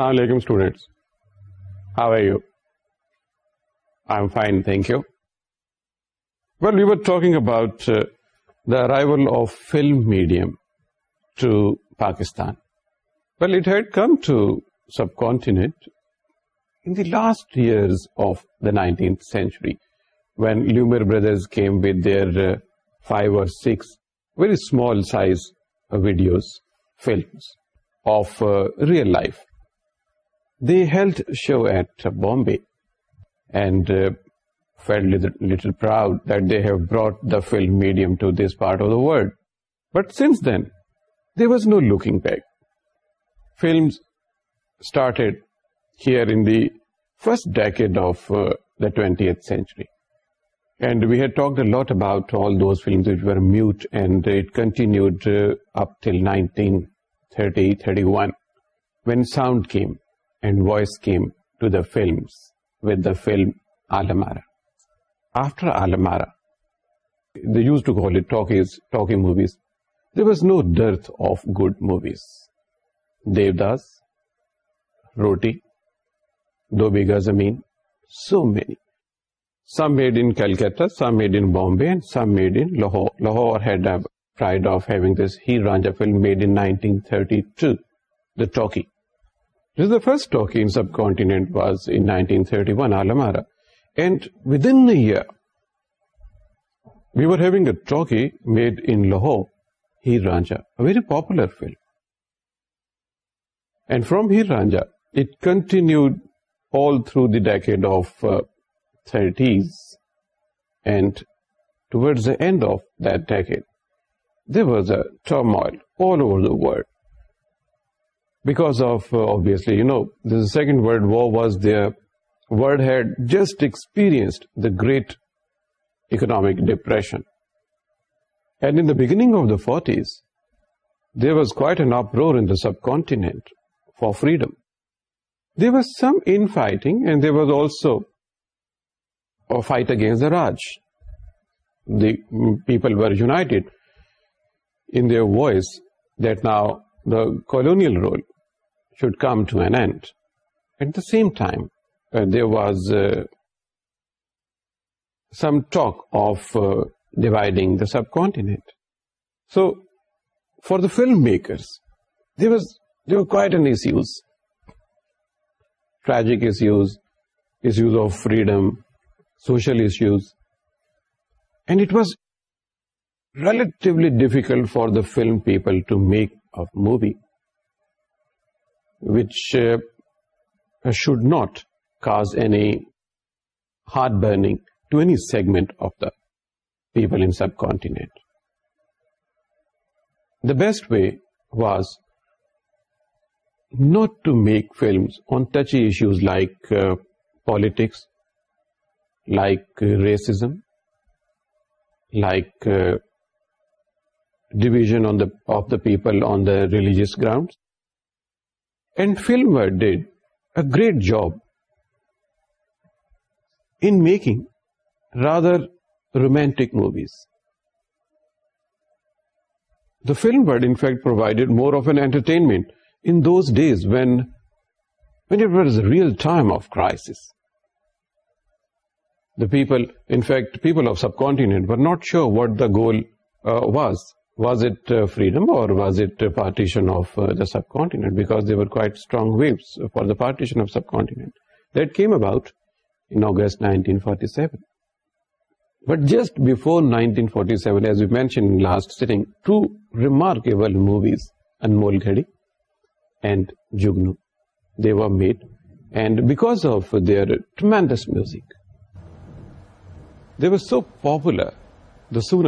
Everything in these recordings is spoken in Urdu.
Assalamualaikum students, how are you? I'm fine, thank you. Well, we were talking about uh, the arrival of film medium to Pakistan. Well, it had come to subcontinent in the last years of the 19th century when Lumiere brothers came with their uh, 5 or 6 very small size videos, films of uh, real life. They held a show at Bombay and uh, felt little proud that they have brought the film medium to this part of the world. But since then, there was no looking back. Films started here in the first decade of uh, the 20th century. And we had talked a lot about all those films which were mute, and it continued uh, up till 1930-31 when sound came. And voice came to the film و film Alam Ara the use to call movies was no dearth of movies Devdas Roti Do Bigha زمین so many some made in some made in Bombay film made entry to the talkie first talk sub content was انٹی Ranjha very popular film and from Heer Ranjha it continue all through the decade of thirties and towards the and of decade was a trauma all over the world because of uh, obviously, you know, the Second World War was there. World had just experienced the Great Economic Depression. And in the beginning of the 40s, there was quite an uproar in the subcontinent for freedom. There was some infighting, and there was also a fight against the Raj. The people were united in their voice that now the colonial rule should come to an end. At the same time, uh, there was uh, some talk of uh, dividing the subcontinent. So, for the filmmakers, there were quite an issues, tragic issues, issues of freedom, social issues, and it was relatively difficult for the film people to make a movie which uh, should not cause any heart burning to any segment of the people in subcontinent. The best way was not to make films on touchy issues like uh, politics, like uh, racism, like division of the people on the religious grounds. And Filmer did a great job in making rather romantic movies. The film world, in fact, provided more of an entertainment in those days when it was a real time of crisis. The people, in fact, people of subcontinent were not sure what the goal uh, was. Was freedom اور music they were so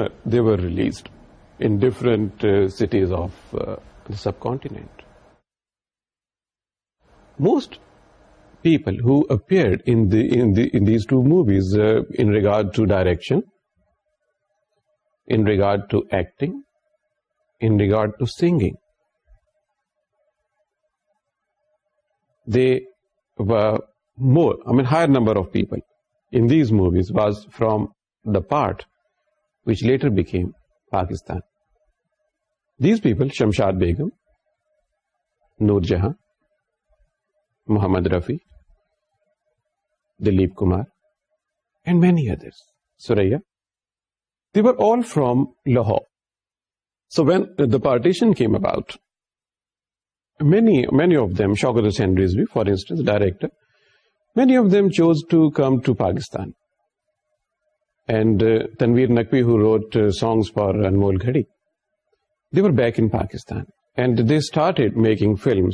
released in different uh, cities of uh, the subcontinent. Most people who appeared in these two movies uh, in regard to direction, in regard to acting, in regard to singing, they were more, higher number of people in these movies was from the part which later became Pakistan. These people Shamshad Begum Noor Jahan Mohammad Rafi Dilip Kumar and many Suraiya they bar all from Lahore so when the partition came about many many of them شاکریز we for instance director many of them chose to come to Pakistan Naqvi who wrote songs for ان گڑی Pakistan دیکنگ film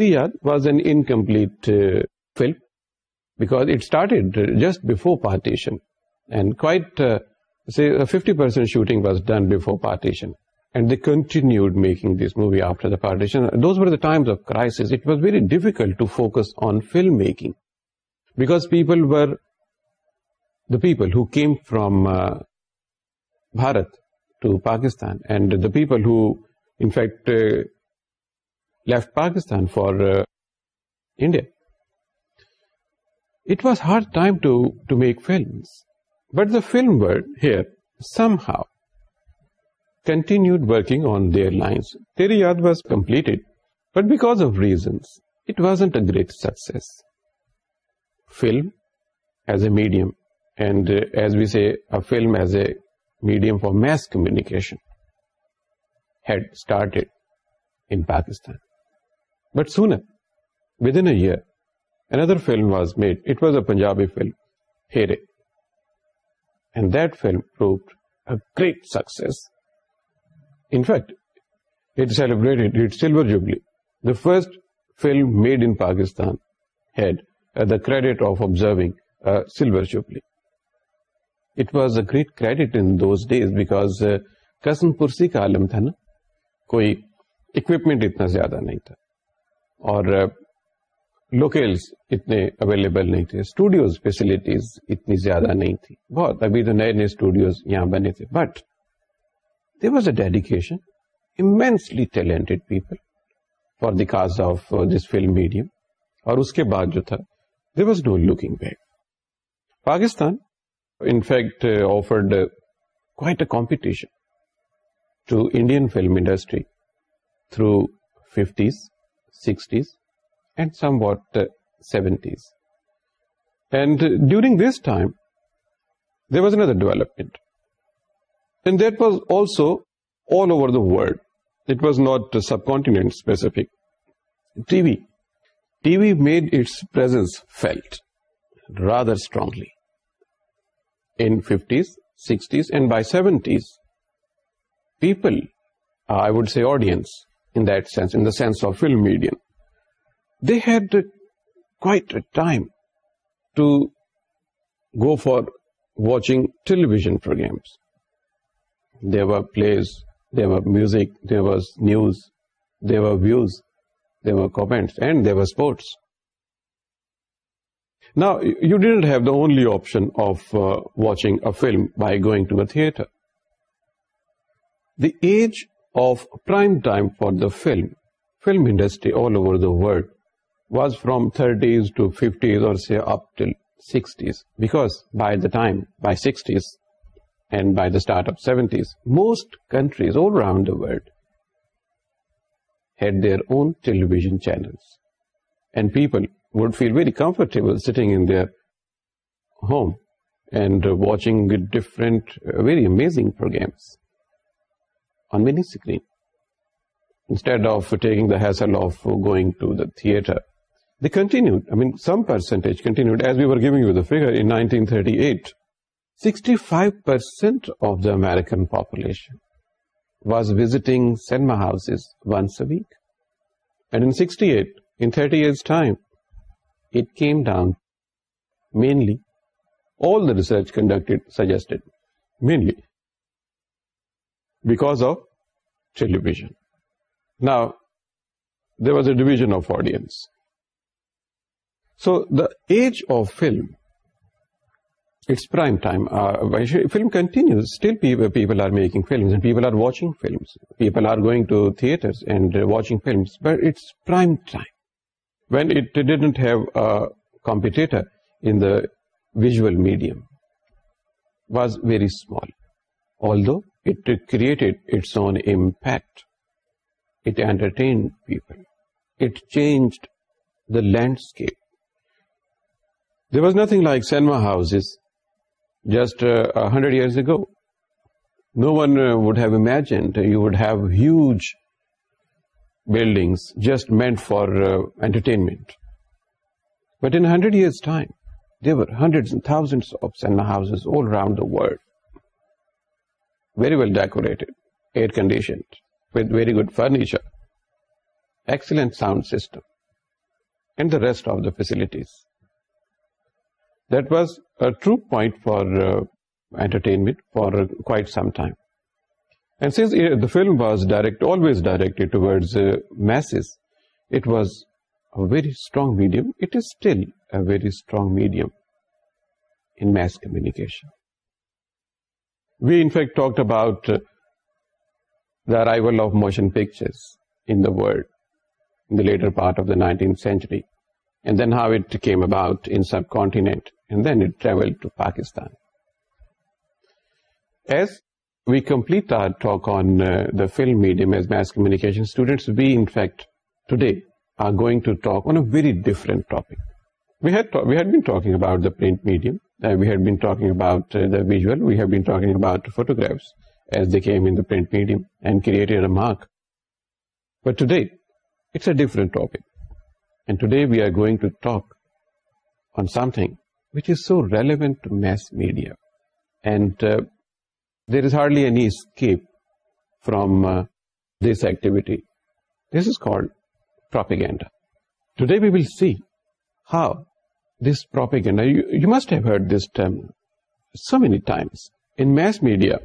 Yaad was incomplete just in fest وزنگ this movie after on film makes people people who came from Bharat to Pakistan. And the people who, in fact, uh, left Pakistan for uh, India. It was hard time to make films. But the film world here somehow continued working on their lines. Teri Yaad was completed, but because of reasons, it wasn't a great success. Film as a medium, and uh, as we say, a film as a medium for mass Pakistan but in year another film was made it was a Punjabi film a great success it silver the first film made in Pakistan jubilee it was a great credit in those days because قسم پرسی کا عالم تھا نا کوئی اکوپمنٹ اتنا زیادہ نہیں تھا اور لوکیلس اتنے اویلیبل نہیں تھے اسٹوڈیوز فیسلٹیز اتنی زیادہ نہیں تھی بہت ابھی تو نئے نئے اسٹوڈیوز یہاں بنے تھے but they was a dedication immensely talented people for the cause of this film medium اور اس کے بعد جو تھا they was no looking back Pakistan in fact uh, offered uh, quite a competition to Indian film industry through 50s, 60s and somewhat 70s. Uh, and during this time there was another development, and that was also all over the world. It was not subcontinent specific. TV made its presence felt rather strongly in 50s, 60s, and by 70s, people, uh, I would say audience, in that sense, in the sense of film medium, they had quite a time to go for watching television programs. There were plays, there were music, there was news, there were views, there were comments, and there were sports. Now, you didn't have the only option of uh, watching a film by going to a theater. The age of prime time for the film industry all over the world was from 30s to 50s or say up till 60s, because by 60s and by the start of 70s, most countries all around the world had their own television channels, and people would feel very comfort seat home and watching it came down mainly, all the research conducted suggested, mainly because of television. Now, there was a division of audience. So, the age of film, it's prime time. Uh, film continues. Still people are making films and people are watching films. People are going to theaters and watching films, but it's prime time when it didn't have a competitor in the visual medium, was very small, although it created its own impact. It entertained people. It changed the landscape. There was nothing like cinema houses just 100 uh, years ago. No one uh, would have imagined you would have huge building just meant for entertainment but in hundred year thousand very well decorated air condition good furniture facilities that was it point for entertainment for کو film was direct was a very strong medium very come wait talk about the arrival of motion pictures nineteen century and then how it came about subcontinent Pakistan we complete are talk آنلم different photographs print medium we are going to talk on some things so relevant There is hardly any escape from uh, this activity. This is called propaganda. Today we will see how this propaganda, you must have heard this term so many times. In mass media,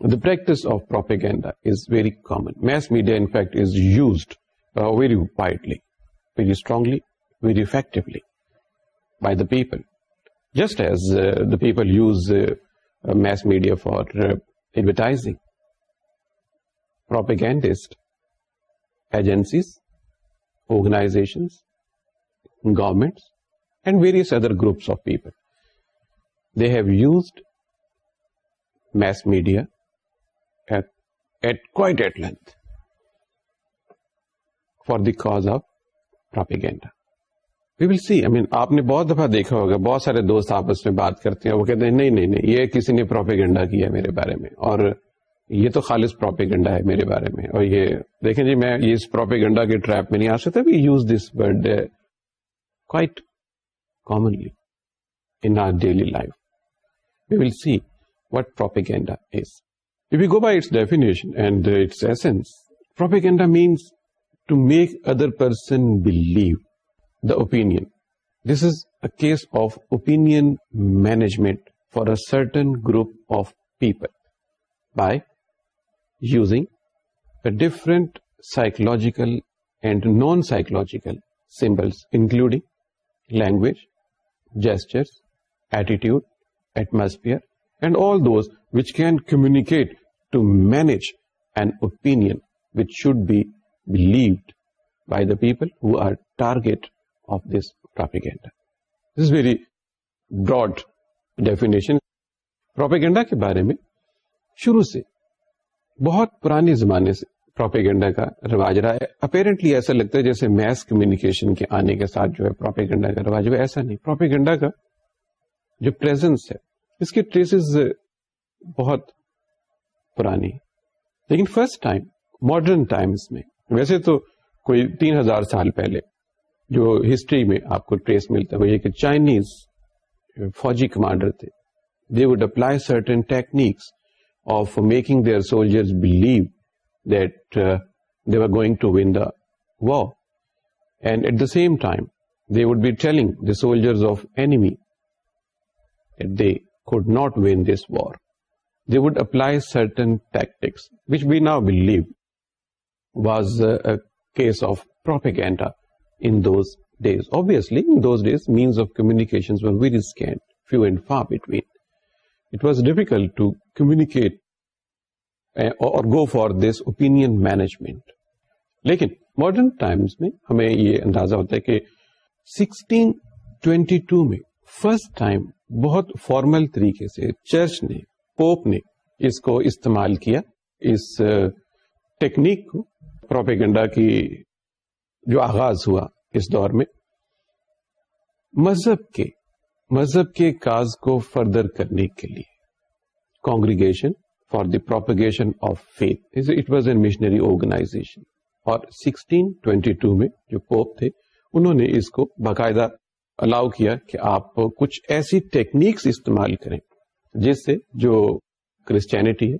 the practice of propaganda is very common. Mass media, in fact, is used uh, very widely, very strongly, very effectively by the people. Just as uh, the people use mass media for uh, advertising, propagandist agencies, organizations, governments, and various other groups of people. They have used mass media at quite at length for the cause of propaganda. We will see I mean آپ نے بہت دفعہ دیکھا ہوگا بہت سارے دوست آپس میں بات کرتے ہیں وہ کہتے ہیں نہیں نہیں نہیں یہ کسی نے پروپیگنڈا کیا ہے میرے بارے میں اور یہ تو خالص پروپیگنڈا ہے میرے بارے میں اور یہ دیکھیں جی میں اس پروپیگنڈا کے ٹریپ میں نہیں آ سکتا we use this word quite commonly in our daily life we will see what propaganda is If you go by its definition and its essence, propaganda means to make other person believe the opinion. This is a case of opinion management for a certain group of people by using the different psychological and non-psychological symbols, including language, gestures, attitude, atmosphere, and all those which can communicate to manage an opinion which should be believed by the people who are target بہت پرانے زمانے سے رواج رہا ہے اپیرنٹلی ایسا لگتا ہے جیسے میس کمیونیکیشن کے آنے کے ساتھ جو ہے پروپیگنڈا کا ہوا ایسا نہیں پروپیگنڈا کا جو بہت پرانی لیکن فرسٹ ٹائم ماڈرن میں ویسے تو کوئی تین ہزار سال پہلے جو ہسٹری میں آپ کو ٹریس ملتا ہے وہ یہ کہ چائنیز فوجی کمانڈر تھے they apply certain techniques of making their soldiers believe that they are going to win the and at the same time they would be telling the soldiers of enemy they could not win this war they would apply certain tactics which we now believe was case of propaganda in those days. Obviously, in those days, means of communications were very scant, few and far between. It was difficult to communicate uh, or go for this opinion management. But in modern times, we have the idea that in 1622, the first time, بہت فارمل طریقے سے چرچ نے پوپ نے اس کو استعمال کیا اس ٹیکنیک کو پروپیگنڈا کی جو آغاز ہوا اس دور میں مذہب کے مذہب کے کاز کو فردر کرنے کے لیے congregation for the propagation of faith it was a missionary organisation اور سکسٹین ٹوینٹی ٹو میں جو پوپ تھے انہوں نے اس کو باقاعدہ الاؤ کیا کہ آپ کچھ ایسی ٹیکنیکس استعمال کریں جس سے جو کرسچینٹی ہے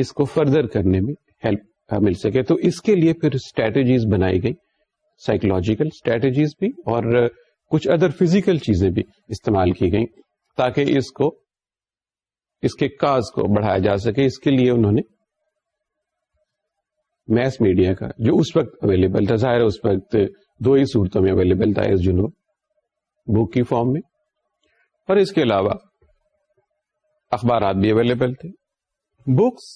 اس کو فردر کرنے میں ہیلپ مل سکے تو اس کے لیے پھر اسٹریٹجیز بنائی گئی سائیکولوجیکل اسٹریٹجیز بھی اور uh, کچھ ادر فزیکل چیزیں بھی استعمال کی گئیں تاکہ اس کو اس کے کاز کو بڑھایا جا سکے اس کے لیے انہوں نے میس میڈیا کا جو اس وقت اویلیبل تھا ظاہر اس وقت دو ہی صورتوں میں اویلیبل تھا اس جنوب بک کی فارم میں اور اس کے علاوہ اخبارات بھی اویلیبل تھے بکس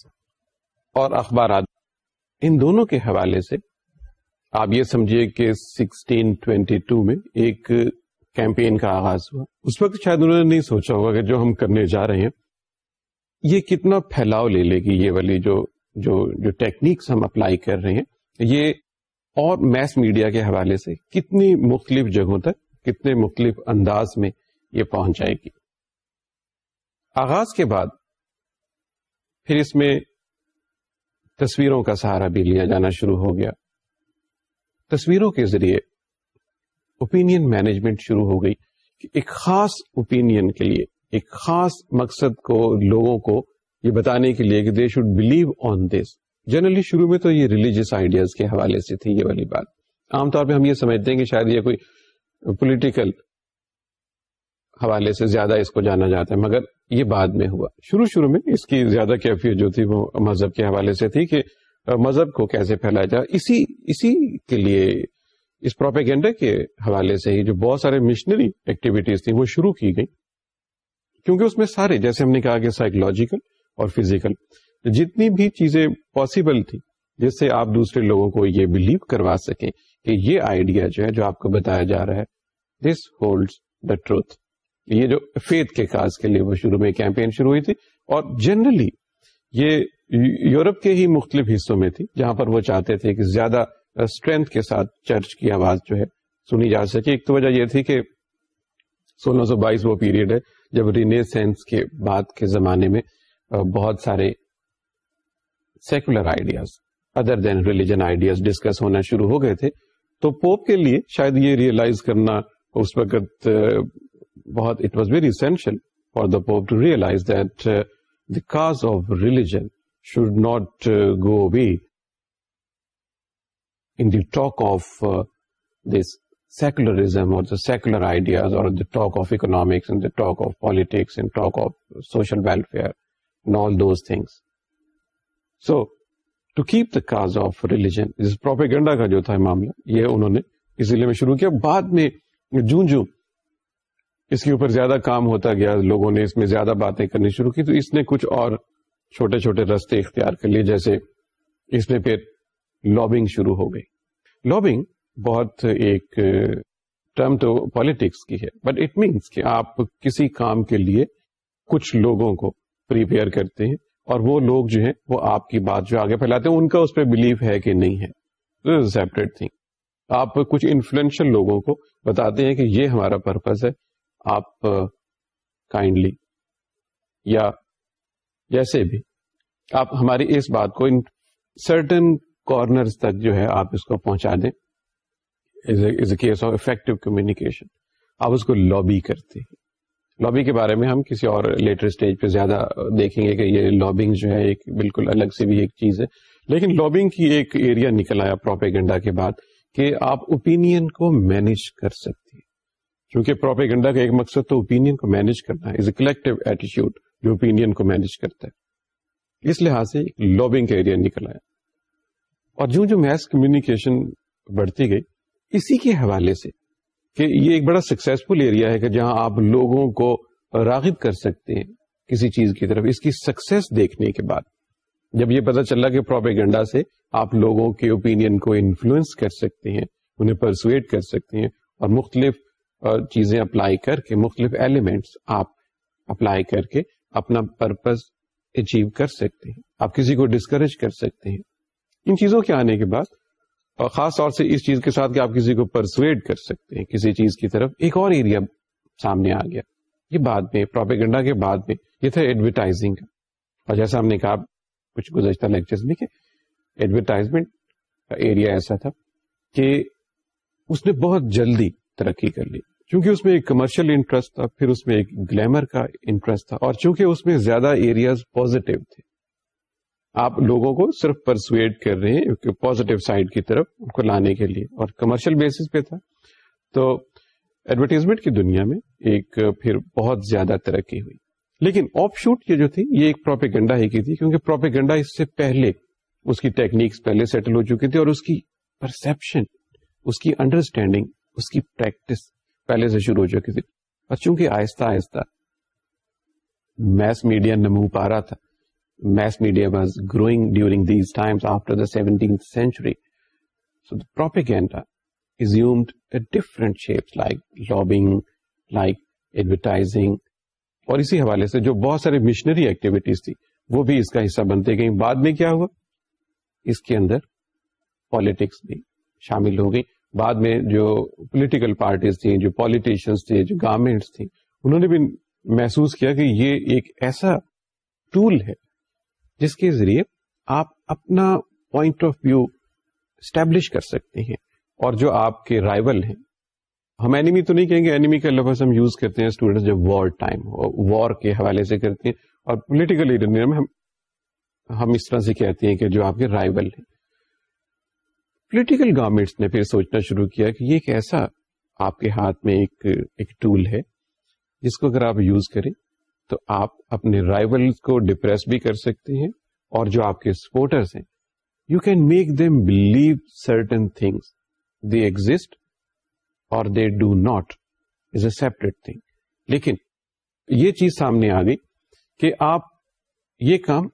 اور اخبارات ان دونوں کے حوالے سے آپ یہ سمجھیے کہ سکسٹین ٹوینٹی ٹو میں ایک کیمپین کا آغاز ہوا اس وقت شاید انہوں نے نہیں سوچا ہوگا کہ جو ہم کرنے جا رہے ہیں یہ کتنا پھیلاؤ لے لے گی یہ والی جو جو, جو ٹیکنیکس ہم اپلائی کر رہے ہیں یہ اور میس میڈیا کے حوالے سے کتنی مختلف جگہوں تک کتنے مختلف انداز میں یہ پہنچ جائے گی آغاز کے بعد پھر اس میں تصویروں کا سہارا بھی لیا جانا شروع ہو گیا تصویروں کے ذریعے اوپینین مینجمنٹ شروع ہو گئی کہ ایک خاص اوپینین کے لیے ایک خاص مقصد کو لوگوں کو یہ بتانے کے لیے کہ they should believe on this generally شروع میں تو یہ ریلیجیس آئیڈیاز کے حوالے سے تھی یہ والی بات عام طور پہ ہم یہ سمجھتے ہیں کہ شاید یہ کوئی پولیٹیکل حوالے سے زیادہ اس کو جانا جاتا ہے مگر یہ بعد میں ہوا شروع شروع میں اس کی زیادہ کیفیت جو تھی وہ مذہب کے حوالے سے تھی کہ مذہب کو کیسے پھیلایا جائے اسی اسی کے لیے اس پروپینڈا کے حوالے سے ہی جو بہت سارے مشنری ایکٹیویٹیز تھیں وہ شروع کی گئی کیونکہ اس میں سارے جیسے ہم نے کہا کہ سائیکولوجیکل اور فزیکل جتنی بھی چیزیں پاسبل تھی جس سے آپ دوسرے لوگوں کو یہ بلیو کروا سکیں کہ یہ آئیڈیا جو ہے جو آپ کو بتایا جا رہا ہے دس ہولڈ دا ٹروتھ یہ جو فیتھ کے کاز کے لیے وہ شروع میں کیمپین شروع ہوئی تھی اور جنرلی یہ یورپ کے ہی مختلف حصوں میں تھی جہاں پر وہ چاہتے تھے کہ زیادہ اسٹرینتھ کے ساتھ چرچ کی آواز جو ہے سنی جا سکے ایک تو وجہ یہ تھی کہ سولہ سو بائیس وہ پیریڈ ہے جب رینے سینس کے بعد کے زمانے میں بہت سارے secular ideas other than religion ideas discuss ہونا شروع ہو گئے تھے تو پوپ کے لیے شاید یہ ریئلائز کرنا اس وقت بہت it was very essential for the pope to realise that cause of religion should not go be in the talk of this secularism اور سیکولر آئیڈیاز اور talk of economics politics social welfare all those things so to keep the cause of religion propaganda کا جو تھا معاملہ یہ انہوں نے اس ضلعے میں شروع کیا بعد میں جوں جس کے اوپر زیادہ کام ہوتا گیا لوگوں نے اس میں زیادہ باتیں کرنی شروع کی تو اس نے کچھ اور چھوٹے چھوٹے رستے اختیار کر لیے جیسے اس میں پھر لابنگ شروع ہو گئی لابنگ بہت ایک ٹرم تو پالیٹکس کی ہے بٹ اٹ مینس کہ آپ کسی کام کے لیے کچھ لوگوں کو پریپیئر کرتے ہیں اور وہ لوگ جو ہیں وہ آپ کی بات جو آگے پھیلاتے ہیں ان کا اس پہ بلیو ہے کہ نہیں ہے سیپریٹ تھنگ آپ کچھ انفلوئنشل لوگوں کو بتاتے ہیں کہ یہ ہمارا پرپز ہے آپ کائنڈلی یا جیسے بھی آپ ہماری اس بات کو ان سرٹن تک جو ہے آپ اس کو پہنچا دیں کیس آف افیکٹو کمیونیکیشن آپ اس کو لابی کرتے ہیں لابی کے بارے میں ہم کسی اور لیٹر اسٹیج پہ زیادہ دیکھیں گے کہ یہ لابنگ جو ہے ایک بالکل الگ سے بھی ایک چیز ہے لیکن لابنگ کی ایک ایریا نکل آیا پروپیگنڈا کے بعد کہ آپ اوپینین کو مینج کر سکتے ہیں کیونکہ پروپیگنڈا کا ایک مقصد تو کو مینج کرنا از اے کلیکٹو ایٹی اوپینین کو مینج کرتا ہے اس لحاظ سے لابنگ ایریا نکل آیا اور جو جو میس کمیونیکیشن بڑھتی گئی اسی کے حوالے سے کہ یہ ایک بڑا سکسیزفل ایریا ہے کہ جہاں آپ لوگوں کو راغب کر سکتے ہیں کسی چیز کی طرف اس کی سکسیس دیکھنے کے بعد جب یہ پتا چلا کہ پروپیگنڈا سے آپ لوگوں کے اوپینین کو انفلوئنس کر سکتے ہیں انہیں پرسویٹ کر سکتے ہیں اور مختلف چیزیں اپلائی کر کے مختلف ایلیمنٹس آپ اپلائی کر کے اپنا پرپز اچیو کر سکتے ہیں آپ کسی کو ڈسکریج کر سکتے ہیں ان چیزوں کے آنے کے بعد اور خاص طور سے اس چیز کے ساتھ کہ آپ کسی کو پرسویٹ کر سکتے ہیں کسی چیز کی طرف ایک اور ایریا سامنے آ گیا یہ بعد میں پروپیگنڈا کے بعد میں یہ تھا ایڈورٹائزنگ کا اور جیسا ہم نے کہا کچھ گزشتہ لیکچر کہ ایڈورٹائزمنٹ کا ایریا ایسا تھا کہ اس نے بہت جلدی ترقی کر لی اس میں ایک کمرشل انٹرسٹ تھا پھر اس میں ایک گلیمر کا انٹرسٹ تھا اور چونکہ اس میں زیادہ ایریاز پوزیٹو تھے آپ لوگوں کو صرف پرسویٹ کر رہے ہیں پوزیٹو سائڈ کی طرف ان کو لانے کے لیے اور کمرشل بیسس پہ تھا تو ایڈورٹیزمنٹ کی دنیا میں ایک پھر بہت زیادہ ترقی ہوئی لیکن آف شوٹ یہ جو تھی یہ ایک پروپیگنڈا ہی کی تھی کیونکہ پروپیگنڈا اس سے پہلے اس کی ٹیکنیکس پہلے سیٹل ہو چکی تھی اور اس کی پرسپشن اس کی انڈرسٹینڈنگ اس کی پریکٹس پہلے سے شروع ہو چکی تھی اور چونکہ آہستہ آہستہ میس میڈیا نمو پا رہا تھا mass media was growing during these times after the the century so propaganda different shape like lobbying like advertising اور اسی حوالے سے جو بہت سارے مشنری ایکٹیویٹیز تھی وہ بھی اس کا حصہ بنتے گئیں بعد میں کیا ہوا اس کے اندر پالیٹکس بھی شامل ہو گئی بعد میں جو پولیٹیکل پارٹیز تھیں جو پالیٹیشنس تھے جو گورمنٹس تھیں انہوں نے بھی محسوس کیا کہ یہ ایک ایسا ٹول ہے جس کے ذریعے آپ اپنا پوائنٹ آف ویو اسٹیبلش کر سکتے ہیں اور جو آپ کے رائول ہیں ہم اینیمی تو نہیں کہیں گے اینیمی کا لفظ ہم یوز کرتے ہیں اسٹوڈینٹس جب وار ٹائم وار کے حوالے سے کرتے ہیں اور پولیٹیکل لیڈر ہم ہم اس طرح سے کہتے ہیں کہ جو آپ کے رائول ہیں پولیٹیکل گورمنٹس نے پھر سوچنا شروع کیا کہ یہ ایک ایسا آپ کے ہاتھ میں ایک ایک ٹول ہے جس کو اگر آپ یوز کریں تو آپ اپنے رائول کو ڈپریس بھی کر سکتے ہیں اور جو آپ کے سپورٹرس ہیں you can make them believe certain things they exist اور they do not is a separate thing لیکن یہ چیز سامنے آ گئی کہ آپ یہ کام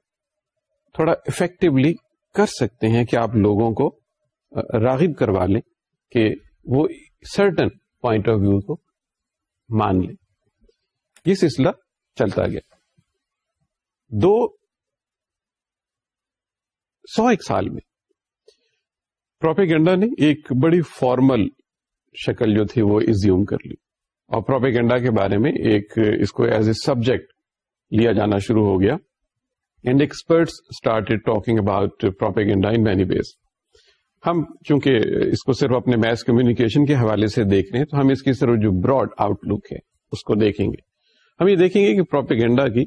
تھوڑا افیکٹولی کر سکتے ہیں کہ آپ لوگوں کو راغب کروا لیں کہ وہ سرٹن پوائنٹ آف ویو کو مان لیں یہ سلسلہ چلتا گیا دو سو ایک سال میں پروپیگنڈا نے ایک بڑی فارمل شکل جو تھی وہ ایزیوم کر لی اور پروپیگنڈا کے بارے میں ایک اس کو ایز اے سبجیکٹ لیا جانا شروع ہو گیا and expert start talking about propaganda in many بیس ہم چونکہ اس کو صرف اپنے میس کمیونیکیشن کے حوالے سے دیکھ رہے ہیں تو ہم اس کی صرف جو براڈ آؤٹ لک ہے اس کو دیکھیں گے ہم یہ دیکھیں گے کہ پروپیگنڈا کی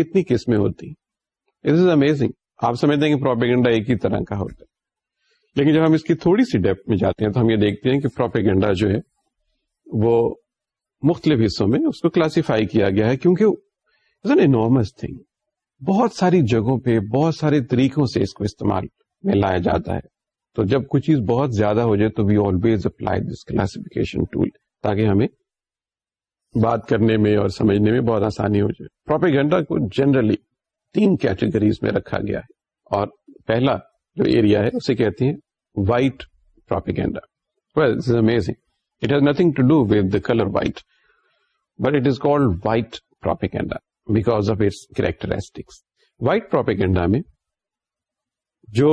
کتنی قسمیں ہوتی ہیں اٹ از امیزنگ آپ سمجھتے ہیں کہ پروپیگنڈا ایک ہی طرح کا ہوتا ہے لیکن جب ہم اس کی تھوڑی سی ڈیپ میں جاتے ہیں تو ہم یہ دیکھتے ہیں کہ پروپیگنڈا جو ہے وہ مختلف حصوں میں اس کو کلاسیفائی کیا گیا ہے کیونکہ اٹس این تھنگ بہت ساری جگہوں پہ بہت سارے طریقوں سے اس کو استعمال میں لایا جاتا ہے تو جب کوئی چیز بہت زیادہ ہو جائے تو we always apply this tool تاکہ ہمیں بات کرنے میں اور سمجھنے میں بہت آسانی ہو جائے پروپیگنڈا کو جنرلی تین کیٹیگریز میں رکھا گیا ہے اور پہلا جو ایریا ہے اسے کہتے ہیں white it has nothing to do with colour white but it is called white propaganda because of its characteristics white propaganda میں جو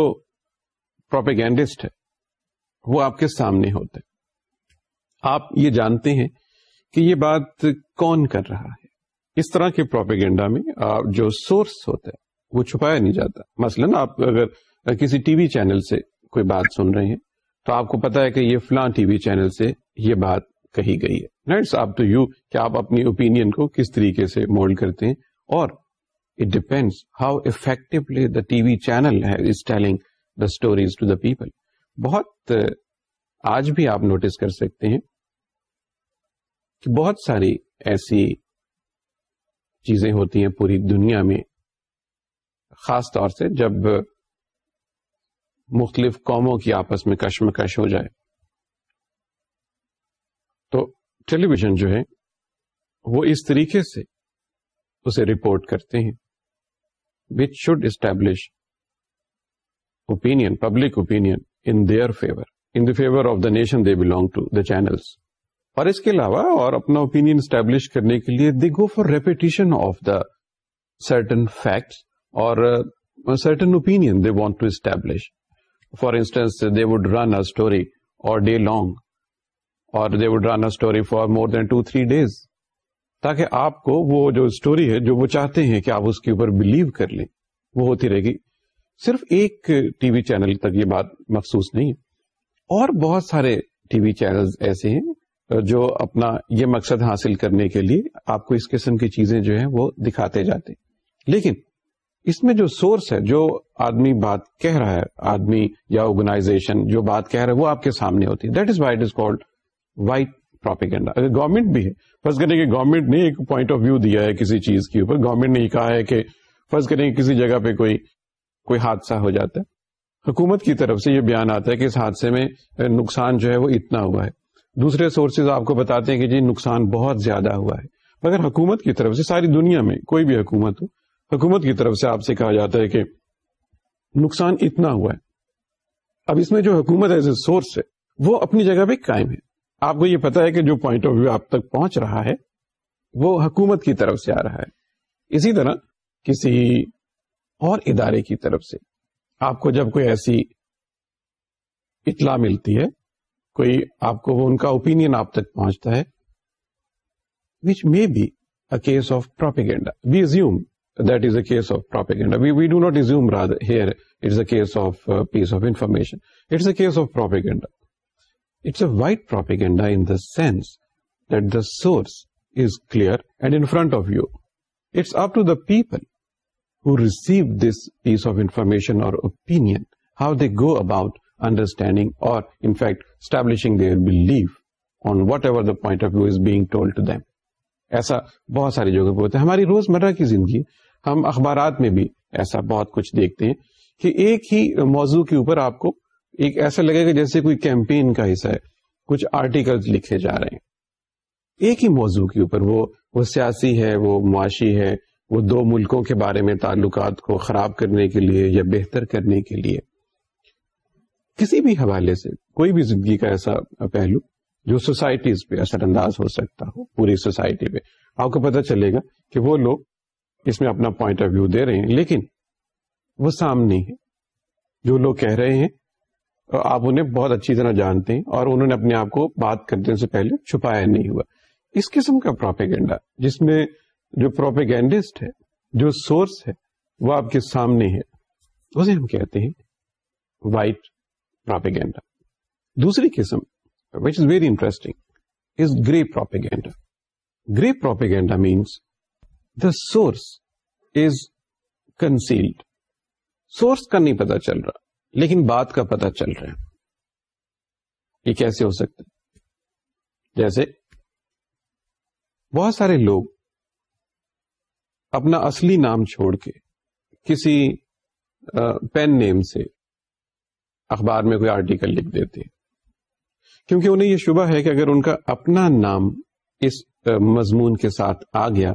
پروپیگینڈسٹ ہے وہ آپ کے سامنے ہوتے آپ یہ جانتے ہیں کہ یہ بات کون کر رہا ہے اس طرح کے پروپیگینڈا میں جو سورس ہوتا ہے وہ چھپایا نہیں جاتا مثلا آپ اگر کسی ٹی وی چینل سے کوئی بات سن رہے ہیں تو آپ کو پتا ہے کہ یہ فلاں ٹی وی چینل سے یہ بات کہی گئی ہے نیٹس آپ ٹو یو کہ آپ اپنی اوپینین کو کس طریقے سے مولڈ کرتے ہیں اور it depend how effectively the T V channel the stories to the people بہت آج بھی آپ نوٹس کر سکتے ہیں کہ بہت ساری ایسی چیزیں ہوتی ہیں پوری دنیا میں خاص طور سے جب مختلف قوموں کی آپس میں کشمکش ہو جائے تو ٹیلی ویژن جو ہے وہ اس طریقے سے اسے رپورٹ کرتے ہیں which should opinion, public public opinion in their favour in favour of the nation they belong to the channels. اور اس کے علاوہ اور اپنا اوپین اسٹیبلش کرنے کے لیے they go for repetition of the certain facts اور certain opinion they want to establish for instance they would run اٹوری اور ڈے لانگ اور they would a story for more than two three days تاکہ آپ کو وہ جو اسٹوری ہے جو وہ چاہتے ہیں کہ آپ اس کے اوپر بلیو کر لیں وہ ہوتی رہے گی صرف ایک ٹی وی چینل تک یہ بات مخصوص نہیں ہے اور بہت سارے ٹی وی چینل ایسے ہیں جو اپنا یہ مقصد حاصل کرنے کے لیے آپ کو اس قسم کی چیزیں جو ہیں وہ دکھاتے جاتے لیکن اس میں جو سورس ہے جو آدمی بات کہہ رہا ہے آدمی یا آرگنائزیشن جو بات کہہ رہا ہے وہ آپ کے سامنے ہوتی ہے that is white is called white propaganda اگر گورنمنٹ بھی ہے فرض کریں کہ گورنمنٹ نے ایک پوائنٹ آف ویو دیا ہے کسی چیز کے اوپر گورنمنٹ نے یہ کہا ہے کہ فرض کریں کہ کسی جگہ پہ کوئی کوئی حادثہ ہو جاتا ہے حکومت کی طرف سے یہ بیان آتا ہے کہ اس حادثے میں نقصان جو ہے وہ اتنا ہوا ہے دوسرے سورسز آپ کو بتاتے ہیں کہ جی نقصان بہت زیادہ ہوا ہے مگر حکومت کی طرف سے ساری دنیا میں کوئی بھی حکومت ہو حکومت کی طرف سے آپ سے کہا جاتا ہے کہ نقصان اتنا ہوا ہے اب اس میں جو حکومت ایز اے سورس ہے وہ اپنی جگہ پہ قائم ہے آپ کو یہ پتا ہے کہ جو پوائنٹ آف ویو آپ تک پہنچ رہا ہے وہ حکومت کی طرف سے آ رہا ہے اسی طرح کسی اور ادارے کی طرف سے آپ کو جب کوئی ایسی اطلاع ملتی ہے کوئی آپ کو وہ ان کا اوپینئن آپ تک پہنچتا ہے which may be a case of propaganda we assume that is a case of propaganda we we do not assume here it's a case of piece of information it's a case of propaganda it's a white sense clear and of you it's apple piece of information اور opinion how they go about understanding اور ہوتا ہے ہماری روز مرہ کی زندگی ہم اخبارات میں بھی ایسا بہت کچھ دیکھتے ہیں کہ ایک ہی موضوع کے اوپر آپ کو ایک ایسا لگے گا جیسے کوئی کیمپین کا حصہ ہے کچھ آرٹیکلز لکھے جا رہے ہیں ایک ہی موضوع کے اوپر وہ وہ سیاسی ہے وہ معاشی ہے وہ دو ملکوں کے بارے میں تعلقات کو خراب کرنے کے لیے یا بہتر کرنے کے لیے کسی بھی حوالے سے کوئی بھی زندگی کا ایسا پہلو جو سوسائٹیز پہ اثر انداز ہو سکتا ہو پوری سوسائٹی پہ آپ کو پتہ چلے گا کہ وہ لوگ اس میں اپنا پوائنٹ آف ویو دے رہے ہیں لیکن وہ سامنے ہے جو لوگ کہہ رہے ہیں آپ انہیں بہت اچھی طرح جانتے ہیں اور انہوں نے اپنے آپ کو بات کرنے سے پہلے چھپایا نہیں ہوا اس قسم کا پروپیگنڈا جس میں جو پروپیگینڈسٹ ہے جو سورس ہے وہ آپ کے سامنے ہے اسے ہم کہتے ہیں وائٹ پروپیگینڈا دوسری قسم which is very interesting is grey propaganda grey propaganda means the source is concealed source کا نہیں پتا چل رہا لیکن بات کا پتہ چل رہا ہے یہ کیسے ہو سکتا ہے جیسے بہت سارے لوگ اپنا اصلی نام چھوڑ کے کسی پین نیم سے اخبار میں کوئی آرٹیکل لکھ دیتے کیونکہ انہیں یہ شبہ ہے کہ اگر ان کا اپنا نام اس مضمون کے ساتھ آ گیا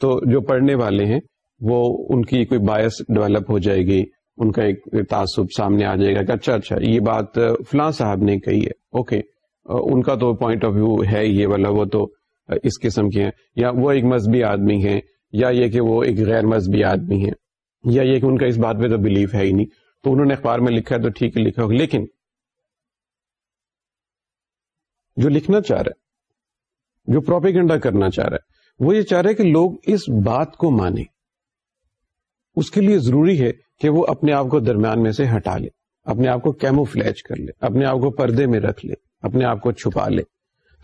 تو جو پڑھنے والے ہیں وہ ان کی کوئی باعث ڈیولپ ہو جائے گی ان کا ایک تعصب سامنے آ جائے گا کہ اچھا اچھا یہ بات فلاں صاحب نے کہی ہے اوکے ان کا تو پوائنٹ آف ویو ہے یہ والا وہ تو اس قسم کے ہیں یا وہ ایک مذہبی آدمی ہے یا یہ کہ وہ ایک غیر مذہبی آدمی ہے یا یہ کہ ان کا اس بات پہ تو بلیف ہے ہی نہیں تو انہوں نے اخبار میں لکھا ہے تو ٹھیک ہے لکھا ہوگا لیکن جو لکھنا چاہ رہا ہے جو پروپیگنڈا کرنا چاہ رہا ہے وہ یہ چاہ رہا ہے کہ لوگ اس بات کو مانیں اس کے لیے ضروری ہے کہ وہ اپنے آپ کو درمیان میں سے ہٹا لے اپنے آپ کو کیمو فلیچ کر لے اپنے آپ کو پردے میں رکھ لے اپنے آپ کو چھپا لے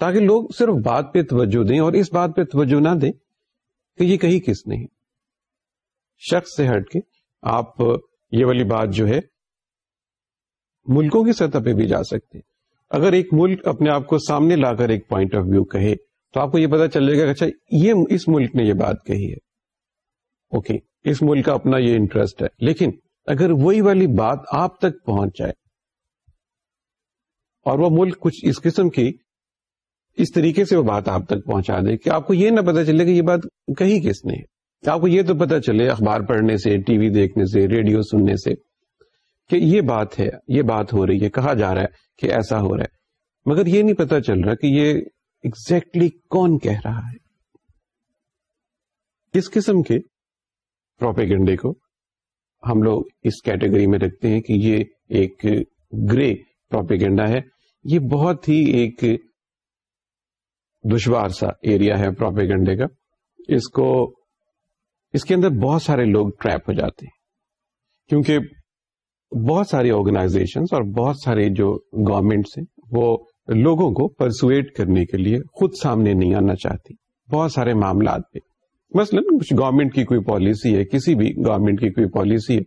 تاکہ لوگ صرف بات پہ توجہ دیں اور اس بات پہ توجہ نہ دیں کہ یہ کہیں کس نہیں شخص سے ہٹ کے آپ یہ والی بات جو ہے ملکوں کی سطح پہ بھی جا سکتے ہیں اگر ایک ملک اپنے آپ کو سامنے لا کر ایک پوائنٹ آف ویو کہے تو آپ کو یہ پتا چل جائے گا کہ اچھا یہ اس ملک نے یہ بات کہی ہے اوکے okay. اس ملک کا اپنا یہ انٹرسٹ ہے لیکن اگر وہی والی بات آپ تک پہنچ جائے اور وہ ملک کچھ اس قسم کی اس طریقے سے وہ بات آپ تک پہنچا دے کہ آپ کو یہ نہ پتا چلے کہ یہ بات کہیں کس نے آپ کو یہ تو پتا چلے اخبار پڑھنے سے ٹی وی دیکھنے سے ریڈیو سننے سے کہ یہ بات ہے یہ بات ہو رہی ہے کہا جا رہا ہے کہ ایسا ہو رہا ہے مگر یہ نہیں پتا چل رہا کہ یہ ایگزیکٹلی exactly کون کہہ رہا ہے کس قسم کے پروپیگنڈے کو ہم لوگ اس کیٹیگری میں رکھتے ہیں کہ یہ ایک گرے پروپیگنڈا ہے یہ بہت ہی ایک دشوار سا ایریا ہے پروپیگنڈے کا اس کو اس کے اندر بہت سارے لوگ ٹریپ ہو جاتے ہیں کیونکہ بہت سارے آرگنائزیشن اور بہت سارے جو گورمنٹس ہیں وہ لوگوں کو پرسویٹ کرنے کے لیے خود سامنے نہیں آنا چاہتی بہت سارے معاملات پہ مثلا کچھ گورنمنٹ کی کوئی پالیسی ہے کسی بھی گورنمنٹ کی کوئی پالیسی ہے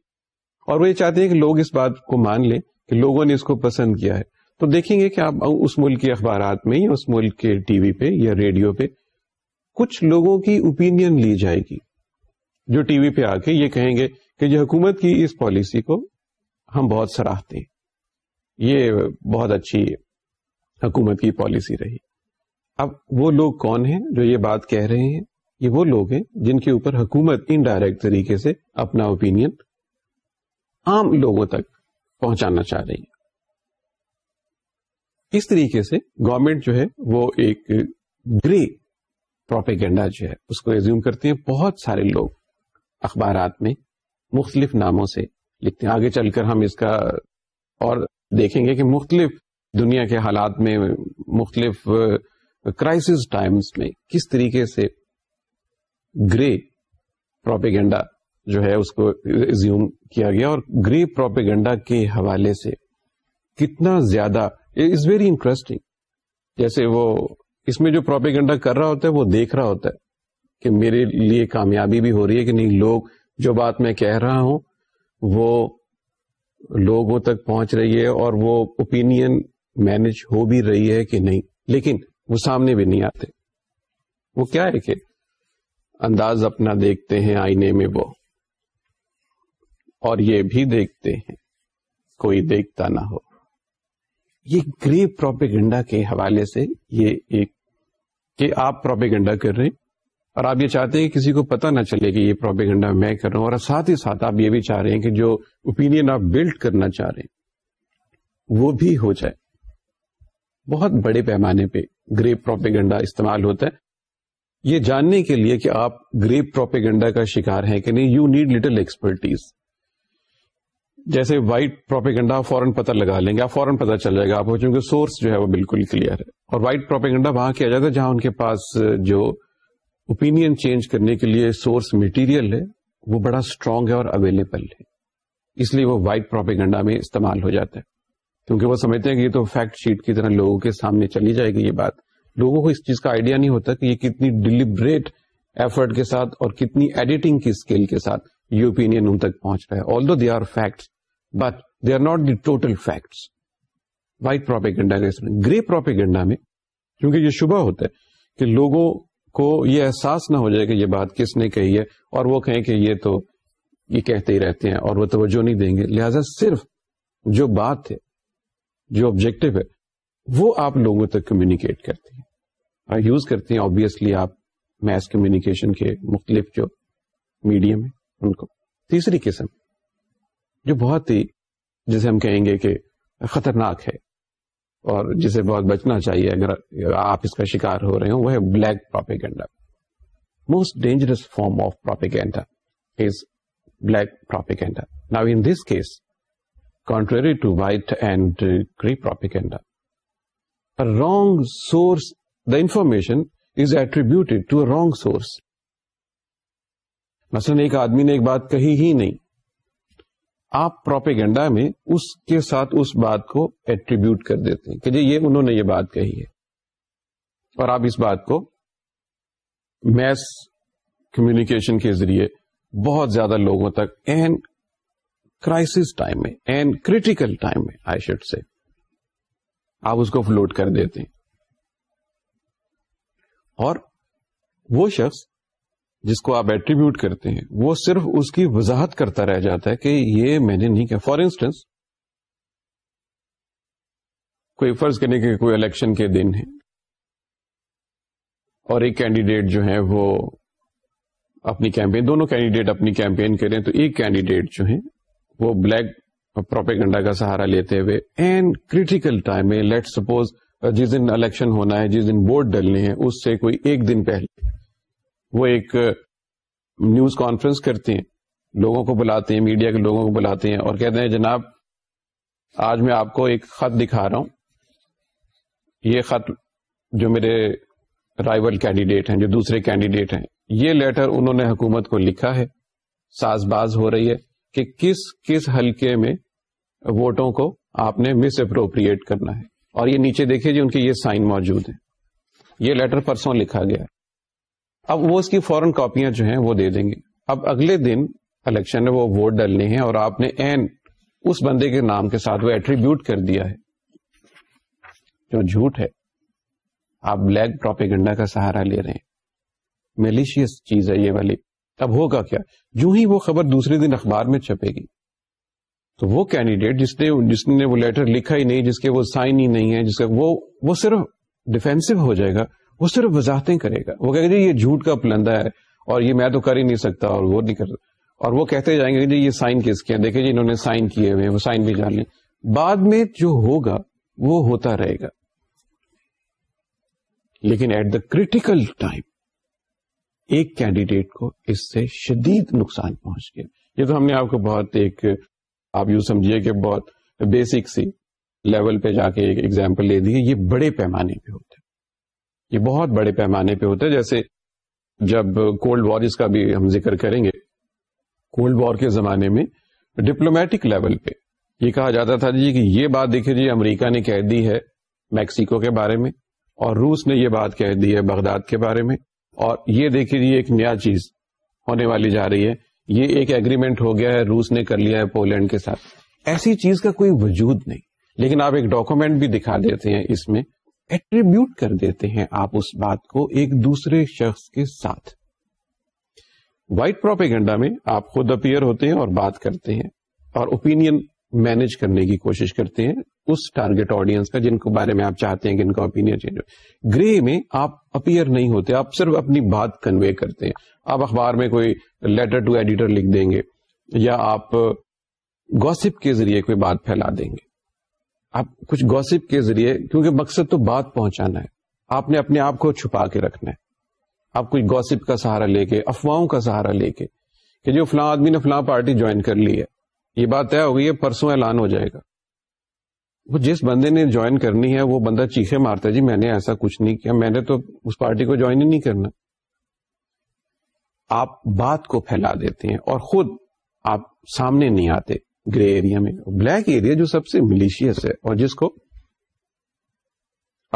اور وہ یہ چاہتے ہیں کہ لوگ اس بات کو مان لیں کہ لوگوں نے اس کو پسند کیا ہے تو دیکھیں گے کہ آپ اس ملک کے اخبارات میں یا اس ملک کے ٹی وی پہ یا ریڈیو پہ کچھ لوگوں کی اوپینین لی جائے گی جو ٹی وی پہ آ کے یہ کہیں گے کہ یہ حکومت کی اس پالیسی کو ہم بہت سراہتے ہیں یہ بہت اچھی حکومت کی پالیسی رہی اب وہ لوگ کون ہیں جو یہ بات کہہ رہے ہیں یہ وہ لوگ ہیں جن کے اوپر حکومت ان ڈائریکٹ طریقے سے اپنا اوپینین عام لوگوں تک پہنچانا چاہ رہی ہے اس طریقے سے گورمنٹ جو ہے وہ ایک گری پروپیگنڈا جو ہے اس کو ریزیوم کرتے ہیں بہت سارے لوگ اخبارات میں مختلف ناموں سے لکھتے ہیں آگے چل کر ہم اس کا اور دیکھیں گے کہ مختلف دنیا کے حالات میں مختلف کرائسس ٹائمز میں کس طریقے سے گرے پروپیگنڈا جو ہے اس کو ریزیوم کیا گیا اور گرے پروپیگنڈا کے حوالے سے کتنا زیادہ از ویری انٹرسٹنگ جیسے وہ اس میں جو پروپیگنڈا کر رہا ہوتا ہے وہ دیکھ رہا ہوتا ہے کہ میرے لیے کامیابی بھی ہو رہی ہے کہ نہیں لوگ جو بات میں کہہ رہا ہوں وہ لوگوں تک پہنچ رہی ہے اور وہ اوپین مینج ہو بھی رہی ہے کہ نہیں لیکن وہ سامنے بھی نہیں آتے وہ کیا ہے کہ انداز اپنا دیکھتے ہیں آئینے میں وہ اور یہ بھی دیکھتے ہیں کوئی دیکھتا نہ ہو یہ گری پروپیگنڈا کے حوالے سے یہ ایک کہ آپ پروپیگنڈا کر رہے ہیں اور آپ یہ چاہتے ہیں کہ کسی کو پتا نہ چلے کہ یہ پروپیگنڈا میں کر رہا ہوں اور ساتھ ہی ساتھ آپ یہ بھی چاہ رہے ہیں کہ جو اوپینین آپ بلڈ کرنا چاہ رہے ہیں وہ بھی ہو جائے بہت بڑے پیمانے پہ گری پروپیگنڈا استعمال ہوتا ہے یہ جاننے کے لیے کہ آپ گریپ پروپیگنڈا کا شکار ہیں کہ نہیں یو نیڈ لٹل ایکسپرٹیز جیسے وائٹ پروپیگنڈا فورن پتہ لگا لیں گے آپ فوراً پتہ چل جائے گا آپ کو چونکہ سورس جو ہے وہ بالکل کلیئر ہے اور وائٹ پروپیگنڈا وہاں کیا جاتا ہے جہاں ان کے پاس جو اوپینئن چینج کرنے کے لیے سورس مٹیریل ہے وہ بڑا اسٹرانگ ہے اور اویلیبل ہے اس لیے وہ وائٹ پروپیگنڈا میں استعمال ہو جاتا ہے کیونکہ وہ سمجھتے ہیں کہ یہ تو فیکٹ شیٹ کی طرح لوگوں کے سامنے چلی جائے گی یہ بات لوگوں کو اس چیز کا آئیڈیا نہیں ہوتا کہ یہ کتنی ڈیلیبریٹ ایفرٹ کے ساتھ اور کتنی ایڈیٹنگ کی اسکل کے ساتھ یہ اوپین ان تک پہنچ رہا ہے all though they are facts but they are not the total facts white propaganda grey propaganda میں کیونکہ یہ شبہ ہوتا ہے کہ لوگوں کو یہ احساس نہ ہو جائے کہ یہ بات کس نے کہی ہے اور وہ کہیں کہ یہ تو یہ کہتے ہی رہتے ہیں اور وہ توجہ نہیں دیں گے لہذا صرف جو بات ہے جو آبجیکٹو ہے وہ آپ لوگوں تک کمیونیکیٹ کرتے ہیں یوز کرتے ہیں آبیسلی آپ میس کمیونیکیشن کے مختلف جو میڈیم ہیں ان کو تیسری قسم جو بہت ہی جسے ہم کہیں گے کہ خطرناک ہے اور جسے بہت بچنا چاہیے اگر آپ اس کا شکار ہو رہے ہوں وہ ہے black propaganda most dangerous form of propaganda is black propaganda now in this case contrary to white and grey propaganda wrong source information is attributed to a wrong source مثلاً ایک آدمی نے ایک بات کہی ہی نہیں آپ پروپیگنڈا میں اس کے ساتھ اس بات کو ایٹریبیوٹ کر دیتے ہیں کہ جی یہ انہوں نے یہ بات کہی ہے اور آپ اس بات کو میس کمیونیکیشن کے ذریعے بہت زیادہ لوگوں تک این کرائس ٹائم میں این کریٹیکل ٹائم میں آئی شڈ سے آپ اس کو فلوٹ کر دیتے ہیں اور وہ شخص جس کو آپ ایٹریبیوٹ کرتے ہیں وہ صرف اس کی وضاحت کرتا رہ جاتا ہے کہ یہ میں نے نہیں کیا فار انسٹنس کوئی فرض کرنے کے کوئی الیکشن کے دن ہے اور ایک کینڈیڈیٹ جو ہے وہ اپنی کیمپین دونوں کینڈیڈیٹ اپنی کیمپین کریں تو ایک کینڈیڈیٹ جو ہے وہ بلیک پروپیگنڈا کا سہارا لیتے ہوئے اینڈ کریٹیکل ٹائم میں لیٹ سپوز جس دن الیکشن ہونا ہے جس دن ووٹ ڈلنے ہیں اس سے کوئی ایک دن پہلے وہ ایک نیوز کانفرنس کرتے ہیں لوگوں کو بلاتے ہیں میڈیا کے لوگوں کو بلاتے ہیں اور کہتے ہیں جناب آج میں آپ کو ایک خط دکھا رہا ہوں یہ خط جو میرے رائول کینڈیڈیٹ ہیں جو دوسرے کینڈیڈیٹ ہیں یہ لیٹر انہوں نے حکومت کو لکھا ہے ساز باز ہو رہی ہے کہ کس کس حلقے میں ووٹوں کو آپ نے مس اپروپریٹ کرنا ہے اور یہ نیچے جی ان کے یہ سائن موجود ہے یہ لیٹر پرسوں لکھا گیا اب وہ اس کی فورن کاپیاں جو ہیں وہ دے دیں گے اب اگلے دن الیکشن میں وہ ووٹ ڈالنے ہیں اور آپ نے این اس بندے کے نام کے ساتھ وہ ایٹریبیوٹ کر دیا ہے جو جھوٹ ہے آپ بلیک پروپیگنڈا کا سہارا لے رہے ہیں میلیشیس چیز ہے یہ والی اب ہوگا کیا جو ہی وہ خبر دوسرے دن اخبار میں چھپے گی تو وہ کینڈیڈیٹ جس نے جس نے وہ لیٹر لکھا ہی نہیں جس کے وہ سائن ہی نہیں ہے جس کا وہ وہ صرف ڈیفینسو ہو جائے گا وہ صرف وضاحتیں کرے گا وہ جی یہ جھوٹ کا پلندہ ہے اور یہ میں تو کر ہی نہیں سکتا اور وہ نہیں کر اور وہ کہتے جائیں گے جی یہ سائن کس دیکھیں جی انہوں نے سائن کیے ہوئے وہ سائن بھی جان لیں بعد میں جو ہوگا وہ ہوتا رہے گا لیکن ایٹ دا کریٹیکل ٹائم ایک کینڈیڈیٹ کو اس سے شدید نقصان پہنچ گیا یہ تو ہم نے آپ کو بہت ایک آپ یوں سمجھیے کہ بہت بیسک سی لیول پہ جا کے ایک ایگزامپل لے دیے یہ بڑے پیمانے پہ ہوتے ہیں یہ بہت بڑے پیمانے پہ ہوتے ہیں جیسے جب کولڈ وار اس کا بھی ہم ذکر کریں گے کولڈ وار کے زمانے میں ڈپلومیٹک لیول پہ یہ کہا جاتا تھا جی کہ یہ بات دیکھیے جی امریکہ نے کہہ دی ہے میکسیکو کے بارے میں اور روس نے یہ بات کہہ دی ہے بغداد کے بارے میں اور یہ دیکھیے جی ایک نیا چیز ہونے والی جا رہی ہے یہ ایک ایگریمنٹ ہو گیا ہے روس نے کر لیا ہے پولینڈ کے ساتھ ایسی چیز کا کوئی وجود نہیں لیکن آپ ایک ڈاکومینٹ بھی دکھا دیتے ہیں اس میں ایٹریبیوٹ کر دیتے ہیں آپ اس بات کو ایک دوسرے شخص کے ساتھ وائٹ پروپیگنڈا میں آپ خود اپیئر ہوتے ہیں اور بات کرتے ہیں اور اوپینئن مینج کرنے کی کوشش کرتے ہیں اس ٹارگیٹ آڈینس کا جن کو بارے میں آپ چاہتے ہیں کہ ان کا اوپینئن چینج ہو گرے میں آپ اپیئر نہیں ہوتے آپ صرف اپنی بات کنوے کرتے ہیں آپ اخبار میں کوئی لیٹر ٹو ایڈیٹر لکھ دیں گے یا آپ گوسپ کے ذریعے کوئی بات پھیلا دیں گے آپ کچھ گوسپ کے ذریعے کیونکہ مقصد تو بات پہنچانا ہے آپ نے اپنے آپ کو چھپا کے رکھنا ہے آپ کچھ گوسپ کا سہارا لے کے افواہوں کا سہارا لے کے کہ جو فلاں آدمی نے فلاں پارٹی جوائن کر لی ہے یہ بات طے ہو گئی ہے پرسوں اعلان ہو جائے گا وہ جس بندے نے جوائن کرنی ہے وہ بندہ چیخے مارتا ہے جی میں نے ایسا کچھ نہیں کیا میں نے تو اس پارٹی کو جوائن ہی نہیں کرنا آپ بات کو پھیلا دیتے ہیں اور خود آپ سامنے نہیں آتے گرے ایریا میں بلیک ایریا جو سب سے ملیشیس ہے اور جس کو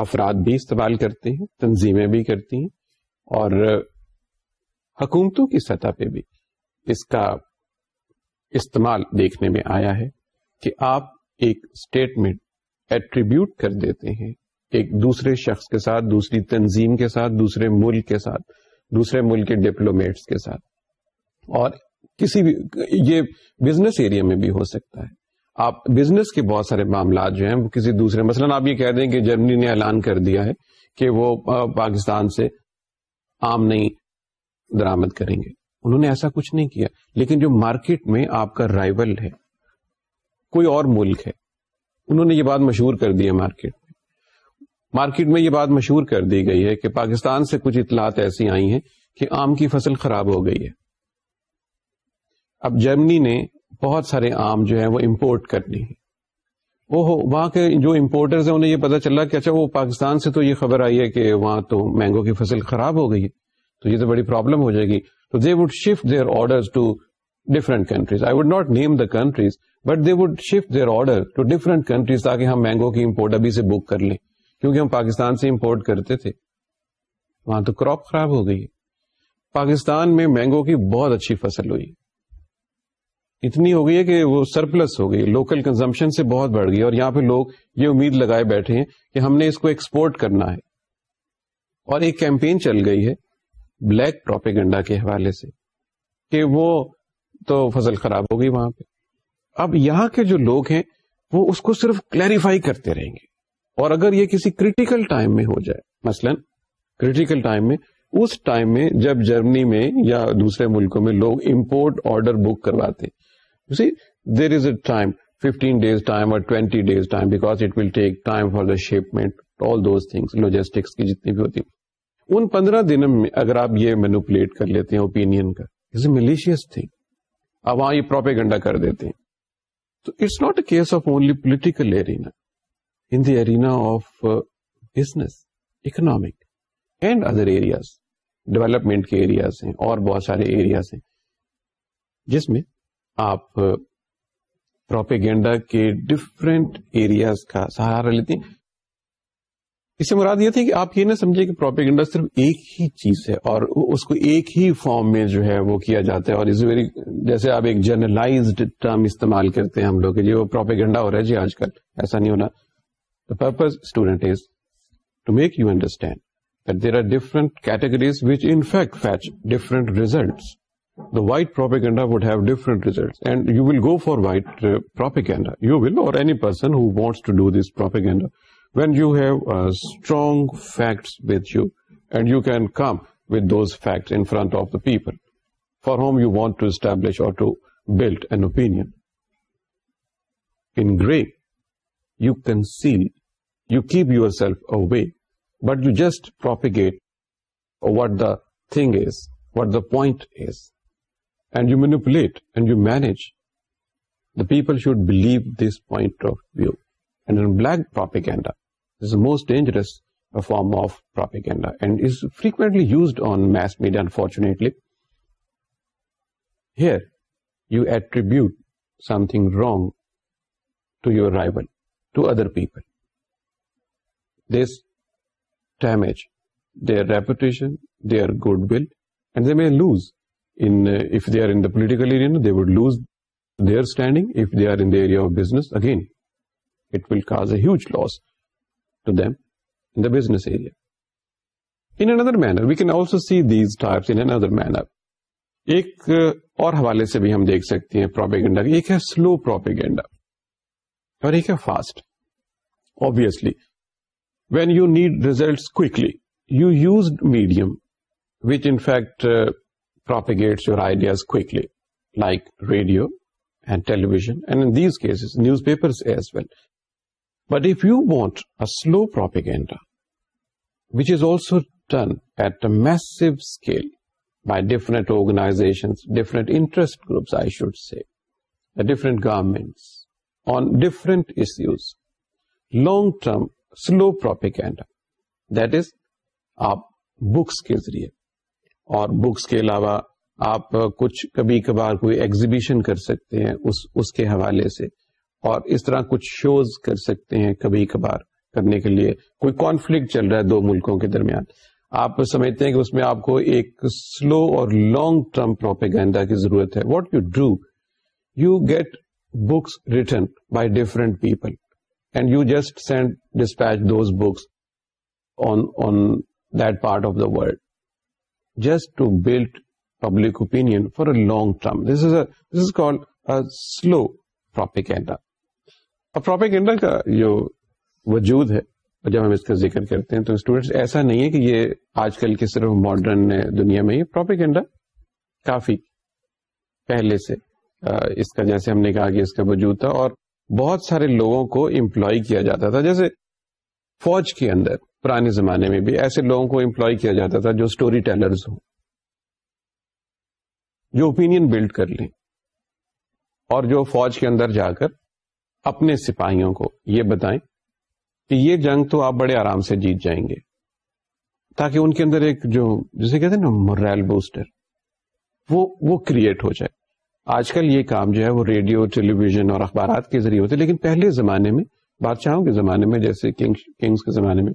افراد بھی استعمال کرتے ہیں تنظیمیں بھی کرتی ہیں اور حکومتوں کی سطح پہ بھی اس کا استعمال دیکھنے میں آیا ہے کہ آپ ایک اسٹیٹمنٹ ایٹریبیوٹ کر دیتے ہیں ایک دوسرے شخص کے ساتھ دوسری تنظیم کے ساتھ دوسرے ملک کے ساتھ دوسرے ملک کے ڈپلومیٹس کے ساتھ اور کسی بھی یہ بزنس ایریا میں بھی ہو سکتا ہے آپ بزنس کے بہت سارے معاملات جو ہیں وہ کسی دوسرے مثلا آپ یہ کہہ دیں کہ جرمنی نے اعلان کر دیا ہے کہ وہ پاکستان سے عام نہیں درامد کریں گے انہوں نے ایسا کچھ نہیں کیا لیکن جو مارکیٹ میں آپ کا رائول ہے کوئی اور ملک ہے انہوں نے یہ بات مشہور کر دی ہے مارکیٹ میں مارکیٹ میں یہ بات مشہور کر دی گئی ہے کہ پاکستان سے کچھ اطلاعات ایسی آئی ہیں کہ آم کی فصل خراب ہو گئی ہے اب جرمنی نے بہت سارے آم جو ہے وہ امپورٹ کر لی ہے وہ وہاں کے جو امپورٹرز ہیں انہیں یہ پتا چلا کہ اچھا وہ پاکستان سے تو یہ خبر آئی ہے کہ وہاں تو مینگو کی فصل خراب ہو گئی ہے تو یہ تو بڑی پرابلم ہو جائے گی they would shift their orders to different countries I would not name the countries but they would shift their order to different countries تاکہ ہم مینگو کی امپورٹ ابھی سے بک کر لیں کیونکہ ہم پاکستان سے امپورٹ کرتے تھے وہاں تو کراپ خراب ہو گئی پاکستان میں مینگو کی بہت اچھی فصل ہوئی اتنی ہو گئی ہے کہ وہ سرپلس ہو گئی لوکل کنزمپشن سے بہت بڑھ گئی اور یہاں پہ لوگ یہ امید لگائے بیٹھے ہیں کہ ہم نے اس کو ایکسپورٹ کرنا ہے اور ایک کیمپین چل گئی ہے بلیک پروپیگنڈا گنڈا کے حوالے سے کہ وہ تو فصل خراب ہوگی وہاں پہ اب یہاں کے جو لوگ ہیں وہ اس کو صرف کلیریفائی کرتے رہیں گے اور اگر یہ کسی کریٹیکل ٹائم میں ہو جائے مثلا کریٹیکل ٹائم میں اس ٹائم میں جب جرمنی میں یا دوسرے ملکوں میں لوگ امپورٹ آرڈر بک کرواتے there is a time fifteen days time اور twenty days time because it will take time for the shipment all those things logistics کی جتنی بھی ہوتی ان پندرہ دنوں میں اگر آپ یہ مینوپولیٹ کر لیتے ہیں اوپینین کا ملیشیس تھنگ اب وہاں یہ پروپیگنڈا کر دیتے ہیں تو it's not a case of only political arena in the arena of business economic and other areas development کے ایریاز ہیں اور بہت سارے ایریاز ہیں جس میں آپ پروپیگینڈا کے ڈفرینٹ ایریاز کا سہارا لیتے ہیں اس سے مراد یہ تھی کہ آپ یہ نہ سمجھے کہ پروپیگنڈا صرف ایک ہی چیز ہے اور اس کو ایک ہی فارم میں جو ہے وہ کیا جاتا ہے اور جیسے آپ ایک جرنلائز ٹرم استعمال کرتے ہیں ہم لوگ جی وہ ہو رہا ہے جی آج کل ایسا نہیں ہونا the purpose student is to make you understand there are results the white propaganda would have different result you will go for white propaganda this propaganda when you have uh, strong facts with you, and you can come with those facts in front of the people for whom you want to establish or to build an opinion. In grey, you conceal, you keep yourself away, but you just propagate what the thing is, what the point is, and you manipulate and you manage. The people should believe this point of view. And in black propaganda, this is the most dangerous uh, form of propaganda and is frequently used on mass media, unfortunately. Here, you attribute something wrong to your rival, to other people. This damage their reputation, their goodwill, and they may lose. Uh, if they are in the political arena, they would lose their standing. If they are in the area of business, again, it will cause a huge loss. Businesses manner we can also see these types manner ایک اور حوالے سے بھی ہم دیکھ سکتے ہیں firstly when you need result quickly you use medium with enact propagates ideas کئی like radio and television and cases newspaper as well but if you want to done at a different organization different interest groups I should say different governments, on different issues, long term slow propaganda, that is, آپ بکس کے ذریعے اور بکس کے علاوہ آپ کچھ کبھی کبھار کوئی ایگزیبیشن کر سکتے ہیں اس, اس کے حوالے سے اور اس طرح کچھ شوز کر سکتے ہیں کبھی کبھار کرنے کے لیے کوئی کانفلکٹ چل رہا ہے دو ملکوں کے درمیان آپ سمجھتے ہیں کہ اس میں آپ کو ایک سلو اور لانگ ٹرم پروپیگینڈا کی ضرورت ہے what you do you get books written by different people and you just send dispatch those books on that part of the world just to build public opinion for a long term this is a this is call slow propaganda propaganda کا جو وجود ہے اور جب ہم اس کا ذکر کرتے ہیں تو اسٹوڈینٹس ایسا نہیں ہے کہ یہ آج کل کے صرف ماڈرن دنیا میں ہی پروپیگنڈا کافی پہلے سے اس کا جیسے ہم نے کہا کہ اس کا وجود تھا اور بہت سارے لوگوں کو امپلائی کیا جاتا تھا جیسے فوج کے اندر پرانے زمانے میں بھی ایسے لوگوں کو امپلائی کیا جاتا تھا جو اسٹوری ٹیلرز ہوں جو اوپین بلڈ کر لیں اور جو فوج کے اندر جا کر اپنے سپاہیوں کو یہ بتائیں کہ یہ جنگ تو آپ بڑے آرام سے جیت جائیں گے تاکہ ان کے اندر ایک جو جسے کہتے ہیں نا موریل بوسٹر وہ وہ کریٹ ہو جائے آج کل یہ کام جو ہے وہ ریڈیو ٹیلی ویژن اور اخبارات کے ذریعے ہوتے لیکن پہلے زمانے میں بادشاہوں کے زمانے میں جیسے کنگس King, کے زمانے میں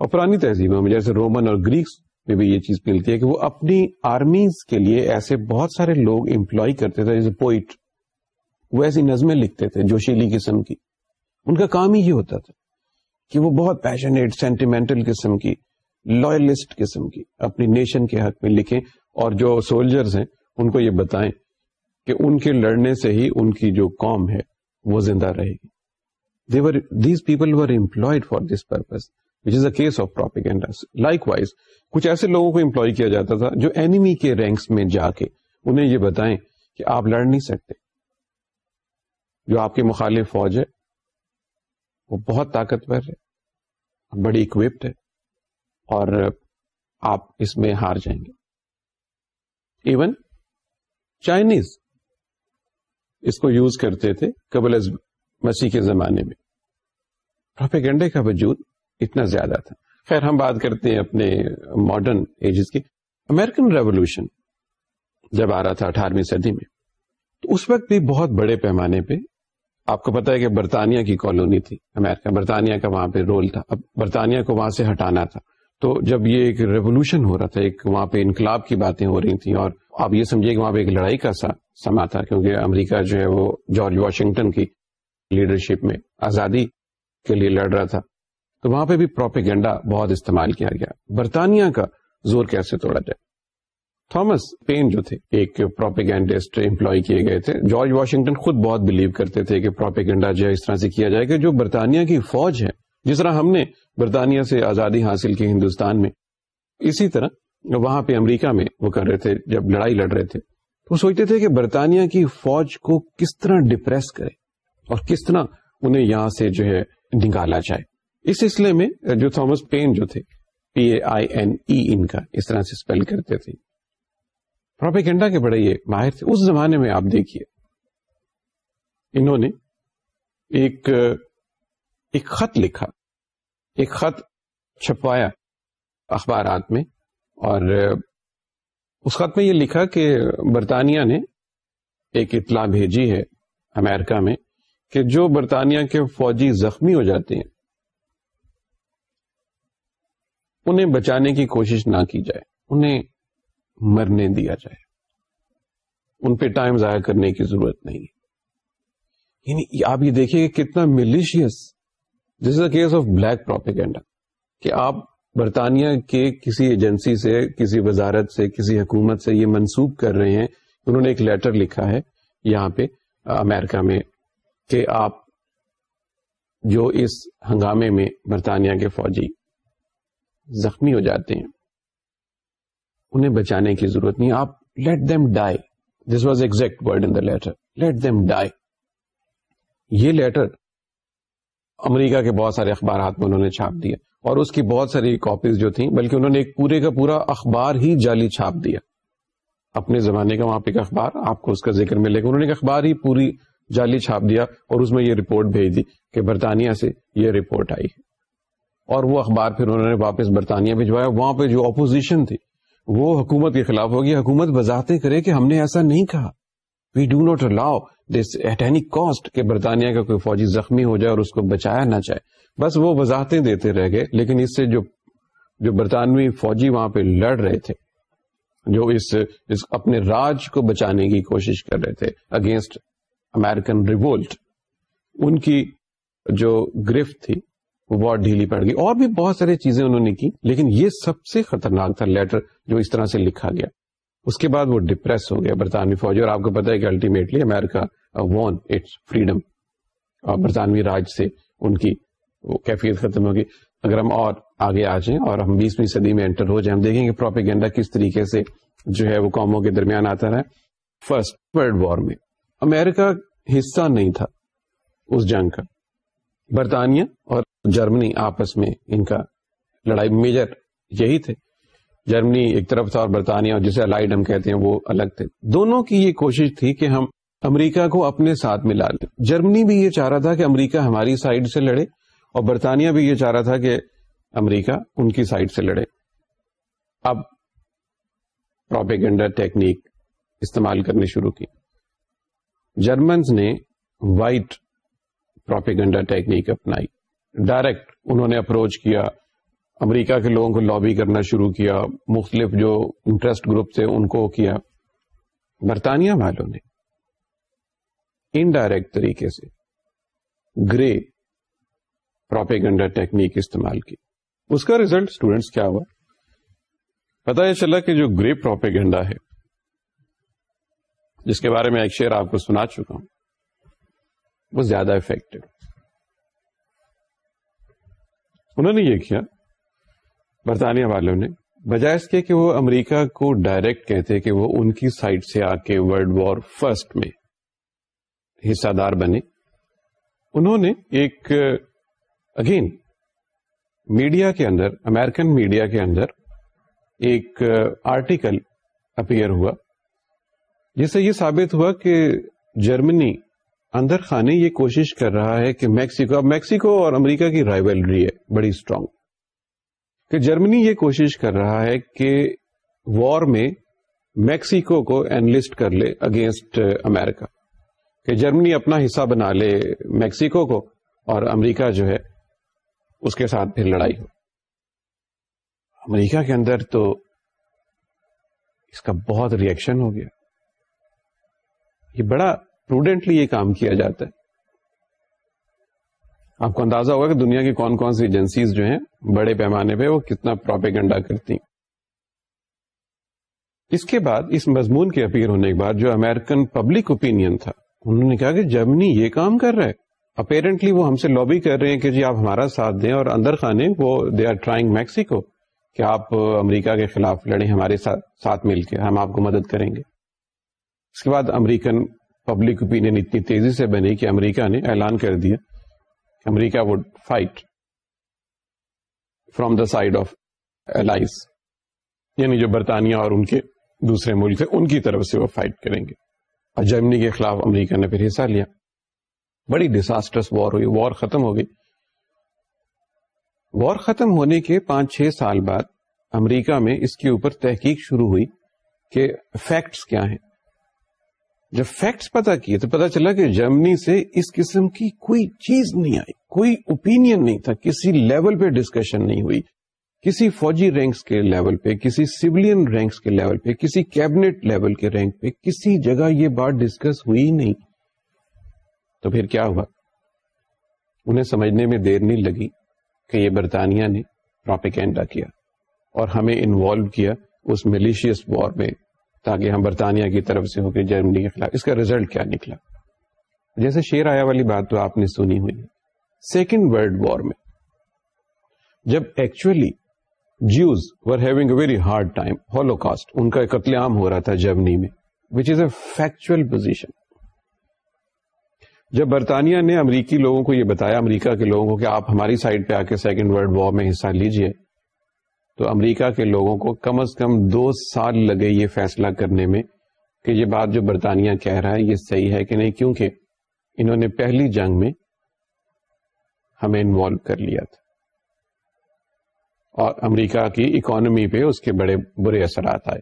اور پرانی تہذیبوں میں جیسے رومن اور گریکس میں بھی یہ چیز ملتی ہے کہ وہ اپنی آرمیز کے لیے ایسے بہت سارے لوگ امپلائی کرتے تھے پوئٹ وہ ایسی نظمیں لکھتے تھے جوشیلی قسم کی ان کا کام ہی یہ ہوتا تھا کہ وہ بہت پیشنیٹ سینٹیمنٹل قسم کی لوئلسٹ قسم کی اپنی نیشن کے حق میں لکھیں اور جو سولجرز ہیں ان کو یہ بتائیں کہ ان کے لڑنے سے ہی ان کی جو قوم ہے وہ زندہ رہے گی they were these people employed for this purpose which is a case of propaganda likewise کچھ ایسے لوگوں کو امپلائی کیا جاتا تھا جو اینیمی کے رینکس میں جا کے انہیں یہ بتائیں کہ آپ لڑ نہیں سکتے جو آپ کی مخالف فوج ہے وہ بہت طاقتور ہے بڑی اکوپڈ ہے اور آپ اس میں ہار جائیں گے ایون چائنیز اس کو یوز کرتے تھے قبل از مسیح کے زمانے میں پروپیگنڈے کا وجود اتنا زیادہ تھا خیر ہم بات کرتے ہیں اپنے ماڈرن ایجز کی امیرکن ریولیوشن جب آ رہا تھا اٹھارہویں صدی میں تو اس وقت بھی بہت بڑے پیمانے پہ آپ کو پتا ہے کہ برطانیہ کی کالونی تھی امیرکا برطانیہ کا وہاں پہ رول تھا اب برطانیہ کو وہاں سے ہٹانا تھا تو جب یہ ایک ریولوشن ہو رہا تھا ایک وہاں پہ انقلاب کی باتیں ہو رہی تھیں اور آپ یہ سمجھیے کہ وہاں پہ ایک لڑائی کا سا سما تھا کیونکہ امریکہ جو ہے وہ جارج واشنگٹن کی لیڈرشپ میں آزادی کے لیے لڑ رہا تھا تو وہاں پہ بھی پروپیگنڈا بہت استعمال کیا گیا برطانیہ کا زور کیسے توڑا جائے تھامس پین جو تھے ایک پروپیگینڈسٹ امپلائی کیے گئے تھے جارج واشنگٹن خود بہت بلیو کرتے تھے کہ پروپیگینڈا جو اس طرح سے کیا جائے کہ جو برطانیہ کی فوج ہے جس طرح ہم نے برطانیہ سے آزادی حاصل کی ہندوستان میں اسی طرح وہاں پہ امریکہ میں وہ کر رہے تھے جب لڑائی لڑ رہے تھے وہ سوچتے تھے کہ برطانیہ کی فوج کو کس طرح ڈپریس کرے اور کس طرح انہیں یہاں سے جو ہے نکالا جائے اس سلسلے میں جو تھامس پین جو تھے پی اے آئی این ای ان کا اس طرح سے اسپیل کرتے تھے پروپیکنڈا کے بڑے یہ ماہر تھے اس زمانے میں آپ دیکھیے انہوں نے ایک ایک خط لکھا ایک خط چھپوایا اخبارات میں اور اس خط میں یہ لکھا کہ برطانیہ نے ایک اطلاع بھیجی ہے امیرکا میں کہ جو برطانیہ کے فوجی زخمی ہو جاتے ہیں انہیں بچانے کی کوشش نہ کی جائے انہیں مرنے دیا جائے ان پہ ٹائم ضائع کرنے کی ضرورت نہیں یعنی آپ یہ دیکھیے کتنا malicious this is a case of black propaganda کہ آپ برطانیہ کے کسی ایجنسی سے کسی وزارت سے کسی حکومت سے یہ منسوخ کر رہے ہیں انہوں نے ایک لیٹر لکھا ہے یہاں پہ امیرکا میں کہ آپ جو اس ہنگامے میں برطانیہ کے فوجی زخمی ہو جاتے ہیں انہیں بچانے کی ضرورت نہیں آپ let die this was word in letter let them die یہ لیٹر امریکہ کے بہت سارے اخبارات میں انہوں نے چھاپ دیا اور اس کی بہت ساری کاپیز جو تھیں بلکہ انہوں نے ایک پورے کا پورا اخبار ہی جعلی چھاپ دیا اپنے زمانے کا وہاں پہ ایک اخبار آپ کو اس کا ذکر ملے گا انہوں نے ایک اخبار ہی پوری جعلی چھاپ دیا اور اس میں یہ رپورٹ بھیج دی کہ برطانیہ سے یہ رپورٹ آئی ہے اور وہ اخبار پھر انہوں نے واپس برطانیہ بھجوایا وہاں پہ جو اپوزیشن تھی وہ حکومت کے خلاف ہوگی حکومت وضاحتیں کرے کہ ہم نے ایسا نہیں کہا we do not allow this at any cost کہ برطانیہ کا کوئی فوجی زخمی ہو جائے اور اس کو بچایا نہ جائے بس وہ وضاحتیں دیتے رہ گئے لیکن اس سے جو جو برطانوی فوجی وہاں پہ لڑ رہے تھے جو اس اپنے راج کو بچانے کی کوشش کر رہے تھے اگینسٹ امیرکن ریوولٹ ان کی جو گرفت تھی وار ڈھیلی پڑ گئی اور بھی بہت ساری چیزیں انہوں نے کی لیکن یہ سب سے خطرناک تھا لیٹر جو اس طرح سے لکھا گیا اس کے بعد وہ ڈپریس ہو گیا برطانوی فوج اور اور آپ کو پتا ہے کہ الٹیمیٹلی امیرکا اٹس فریڈم برطانوی راج سے ان کی کیفیت ختم ہوگی اگر ہم اور آگے آ جائیں اور ہم بیسویں صدی میں انٹر ہو جائیں ہم دیکھیں گے پروپیگینڈا کس طریقے سے جو ہے وہ قوموں کے درمیان آتا رہا فرسٹ ورلڈ وار میں امیرکا حصہ نہیں تھا اس جنگ کا برطانیہ اور جرمنی آپس میں ان کا لڑائی میجر یہی تھے جرمنی ایک طرف تھا اور برطانیہ اور جسے الائڈ ہم کہتے ہیں وہ الگ تھے دونوں کی یہ کوشش تھی کہ ہم امریکہ کو اپنے ساتھ ملا لیں جرمنی بھی یہ چاہ رہا تھا کہ امریکہ ہماری سائڈ سے لڑے اور برطانیہ بھی یہ چاہ رہا تھا کہ امریکہ ان کی سائڈ سے لڑے اب پروپیگنڈا ٹیکنیک استعمال کرنے شروع کی جرمنز نے وائٹ پروپیگنڈا ٹیکنیک اپنائی ڈائریکٹ انہوں نے اپروچ کیا امریکہ کے لوگوں کو لابی کرنا شروع کیا مختلف جو انٹرسٹ گروپ تھے ان کو کیا برطانیہ والوں نے انڈائریکٹ طریقے سے گرے پروپیگنڈا ٹیکنیک استعمال کی اس کا ریزلٹ اسٹوڈینٹس کیا ہوا پتا یہ چلا کہ جو گرے پروپیگنڈا جس کے بارے میں ایک شعر آپ کو سنا چکا ہوں وہ زیادہ افیکٹو انہوں نے یہ کیا برطانیہ والوں نے بجائے اس کے کہ وہ امریکہ کو ڈائریکٹ کہتے کہ وہ ان کی سائٹ سے آ کے ورلڈ وار فرسٹ میں حصہ دار بنے انہوں نے ایک اگین میڈیا کے اندر امیرکن میڈیا کے اندر ایک آرٹیکل اپیئر ہوا جس سے یہ ثابت ہوا کہ جرمنی اندر خانے یہ کوشش کر رہا ہے کہ میکسیکو اب میکسیکو اور امریکہ کی رائیولری ہے بڑی اسٹرانگ کہ جرمنی یہ کوشش کر رہا ہے کہ وار میں میکسیکو کو اینلسٹ کر لے اگینسٹ امیرکا کہ جرمنی اپنا حصہ بنا لے میکسیکو کو اور امریکہ جو ہے اس کے ساتھ پھر لڑائی ہو امریکہ کے اندر تو اس کا بہت ریئیکشن ہو گیا یہ بڑا پروڈینٹلی یہ کام کیا جاتا ہے آپ کو اندازہ ہوگا کہ دنیا کی کون کون سی ایجنسیز جو ہیں بڑے پیمانے پہ وہ کتنا پروپیگنڈا کرتی اس اس کے بعد مضمون کے اپیل ہونے کے بعد جو امیرکن پبلک اوپین تھا انہوں نے کہا کہ جرمنی یہ کام کر رہا ہے اپیرنٹلی وہ ہم سے لوبی کر رہے ہیں کہ جی آپ ہمارا ساتھ دیں اور اندر خانے وہ دے آر ٹرائنگ میکسیکو کہ آپ امریکہ کے خلاف لڑیں ہمارے ساتھ ساتھ مل کے ہم آپ کو مدد کریں گے اس کے بعد امریکن پبلک اوپین اتنی تیزی سے بنی کہ امریکہ نے اعلان کر دیا امریکہ would fight from the side of allies یعنی جو برطانیہ اور ان کے دوسرے ملک تھے ان کی طرف سے وہ فائٹ کریں گے اور جرمنی کے خلاف امریکہ نے پھر حصہ لیا بڑی ڈیزاسٹرس وار ہوئی وار ختم ہو گئی وار ختم ہونے کے پانچ چھ سال بعد امریکہ میں اس کے اوپر تحقیق شروع ہوئی کہ فیکٹس کیا ہیں جب فیکٹس پتا کیے تو پتا چلا کہ جرمنی سے اس قسم کی کوئی چیز نہیں آئی کوئی اوپینئن نہیں تھا کسی لیول پہ ڈسکشن نہیں ہوئی کسی فوجی رینکس کے لیول پہ کسی سیولین رینکس کے لیول پہ کسی کیبنیٹ لیول کے رینک پہ کسی جگہ یہ بات ڈسکس ہوئی نہیں تو پھر کیا ہوا انہیں سمجھنے میں دیر نہیں لگی کہ یہ برطانیہ نے پراپیکینڈا کیا اور ہمیں انوالو کیا اس ملیشیس وار میں تاکہ ہم برطانیہ کی طرف سے ہو کے جرمنی کے خلاف اس کا ریزلٹ کیا نکلا جیسے شیر آیا والی بات تو آپ نے سنی ہوئی سیکنڈ ولڈ وار میں جب actually Jews were having a very hard time holocaust ان کا قتل عام ہو رہا تھا جرمنی میں which is a factual position جب برطانیہ نے امریکی لوگوں کو یہ بتایا امریکہ کے لوگوں کو کہ آپ ہماری سائڈ پہ آ کے سیکنڈ ولڈ وار میں حصہ لیجیے تو امریکہ کے لوگوں کو کم از کم دو سال لگے یہ فیصلہ کرنے میں کہ یہ بات جو برطانیہ کہہ رہا ہے یہ صحیح ہے کہ نہیں کیونکہ انہوں نے پہلی جنگ میں ہمیں انوالو کر لیا تھا اور امریکہ کی اکانومی پہ اس کے بڑے برے اثرات آئے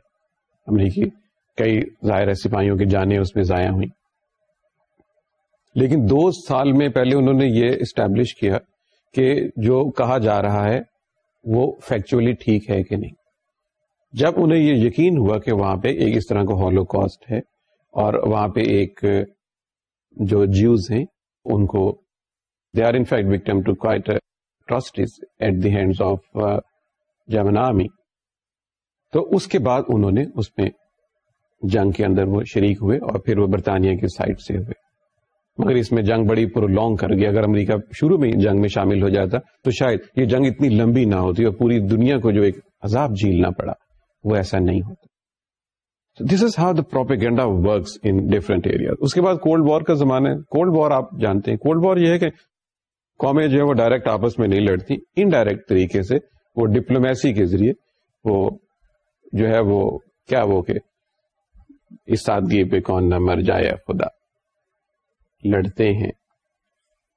امریکی کئی ظاہر سپاہیوں کی جانیں اس میں ضائع ہوئی لیکن دو سال میں پہلے انہوں نے یہ اسٹیبلش کیا کہ جو کہا جا رہا ہے وہ فیکچولی ٹھیک ہے کہ نہیں جب انہیں یہ یقین ہوا کہ وہاں پہ ایک اس طرح کا ہالو کاسٹ ہے اور وہاں پہ ایک جو جیوز ہیں ان کو they are in fact victim to at the hands of Germany تو اس کے بعد انہوں نے اس میں جنگ کے اندر وہ شریک ہوئے اور پھر وہ برطانیہ کے سائڈ سے ہوئے مگر اس میں جنگ بڑی پرولونگ کر گیا اگر امریکہ شروع میں جنگ میں شامل ہو جاتا تو شاید یہ جنگ اتنی لمبی نہ ہوتی اور پوری دنیا کو جو ایک عذاب جھیلنا پڑا وہ ایسا نہیں ہوتا this is how the works in different area اس کے بعد کولڈ وار کا زمانہ ہے کولڈ وار آپ جانتے ہیں کولڈ وار یہ ہے کہ قومیں جو ہے وہ ڈائریکٹ آپس میں نہیں لڑتی انڈائریکٹ طریقے سے وہ ڈپلومیسی کے ذریعے وہ جو ہے وہ کیا وہ کہ اس سادگی پہ کون نہ مر جائے خدا لڑتے ہیں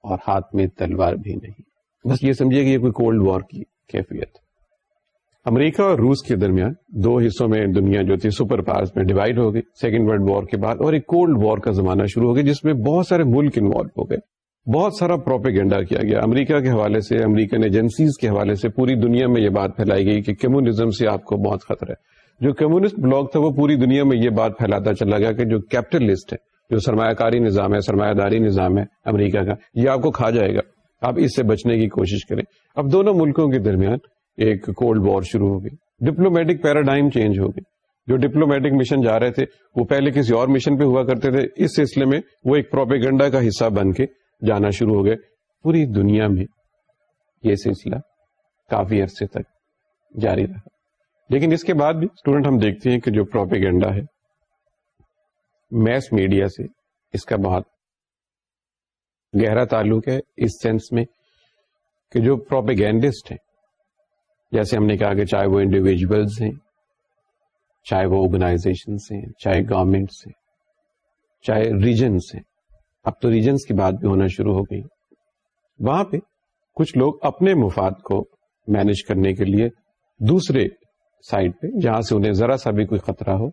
اور ہاتھ میں تلوار بھی نہیں بس یہ سمجھیے کہ یہ کوئی کولڈ وار کی کیفیت امریکہ اور روس کے درمیان دو حصوں میں دنیا جو تھی سپر پاورز میں ڈیوائڈ ہو گئی سیکنڈ ولڈ وار کے بعد اور ایک کولڈ وار کا زمانہ شروع ہو گیا جس میں بہت سارے ملک انوالو ہو گئے بہت سارا پروپیگنڈا کیا گیا امریکہ کے حوالے سے امریکن ایجنسیز کے حوالے سے پوری دنیا میں یہ بات پھیلائی گئی کہ کمیونزم سے آپ کو بہت خطرہ ہے جو کمیونسٹ بلاگ تھا وہ پوری دنیا میں یہ بات پھیلاتا چلا گیا کہ جو کیپٹلسٹ ہے جو سرمایہ کاری نظام ہے سرمایہ داری نظام ہے امریکہ کا یہ آپ کو کھا جائے گا آپ اس سے بچنے کی کوشش کریں اب دونوں ملکوں کے درمیان ایک کولڈ وار شروع ہو گئی ڈپلومیٹک پیراڈائم چینج ہو گئی جو ڈپلومیٹک مشن جا رہے تھے وہ پہلے کسی اور مشن پہ ہوا کرتے تھے اس سلسلے میں وہ ایک پروپیگنڈا کا حصہ بن کے جانا شروع ہو گئے پوری دنیا میں یہ سلسلہ کافی عرصے تک جاری رہا لیکن اس کے بعد بھی اسٹوڈنٹ ہم دیکھتے ہیں کہ جو پروپیگنڈا ہے میس میڈیا سے اس کا بہت گہرا تعلق ہے اس سینس میں کہ جو پروپیگینڈسٹ ہیں جیسے ہم نے کہا کہ چاہے وہ انڈیویجلس ہیں چاہے وہ آرگنائزیشن ہیں چاہے گورمنٹس ہیں چاہے ریجنس ہیں اب تو ریجنس کی بات بھی ہونا شروع ہو گئی وہاں پہ کچھ لوگ اپنے مفاد کو مینج کرنے کے لیے دوسرے سائڈ پہ جہاں سے انہیں ذرا سا بھی کوئی خطرہ ہو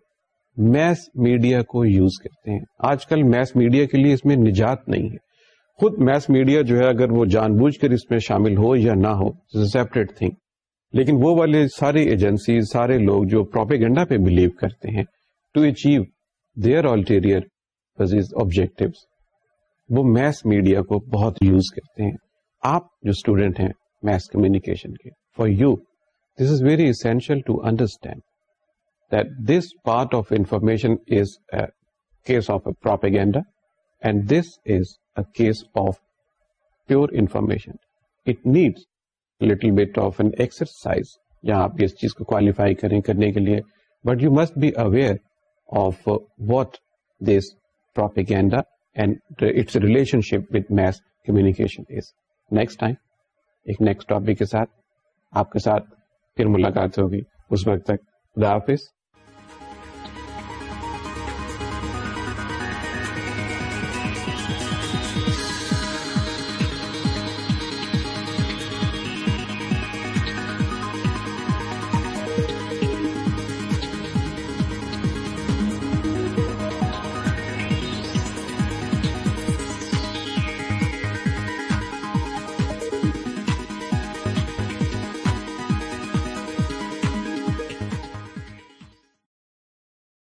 میس میڈیا کو یوز کرتے ہیں آج کل میس میڈیا کے لیے اس میں نجات نہیں ہے خود میس میڈیا جو ہے اگر وہ جان بوجھ کر اس میں شامل ہو یا نہ ہو سیپریٹ تھنگ لیکن وہ والے سارے ایجنسی سارے لوگ جو پروپیگنڈا پہ بلیو کرتے ہیں to achieve their ulterior objective وہ میس میڈیا کو بہت یوز کرتے ہیں آپ جو اسٹوڈینٹ ہیں میس کمیونیکیشن کے for you this is very essential to understand this part of information is a case of a propaganda this is a case of pure information it needs exercise جہاں آپ اس چیز کو کوالیفائی کریں کرنے کے لیے but you must be aware of what this propaganda and its relationship with mass communication is next time ایک نیکسٹ ٹاپک کے ساتھ آپ کے ساتھ پھر ملاقات ہوگی اس وقت تک خدا حافظ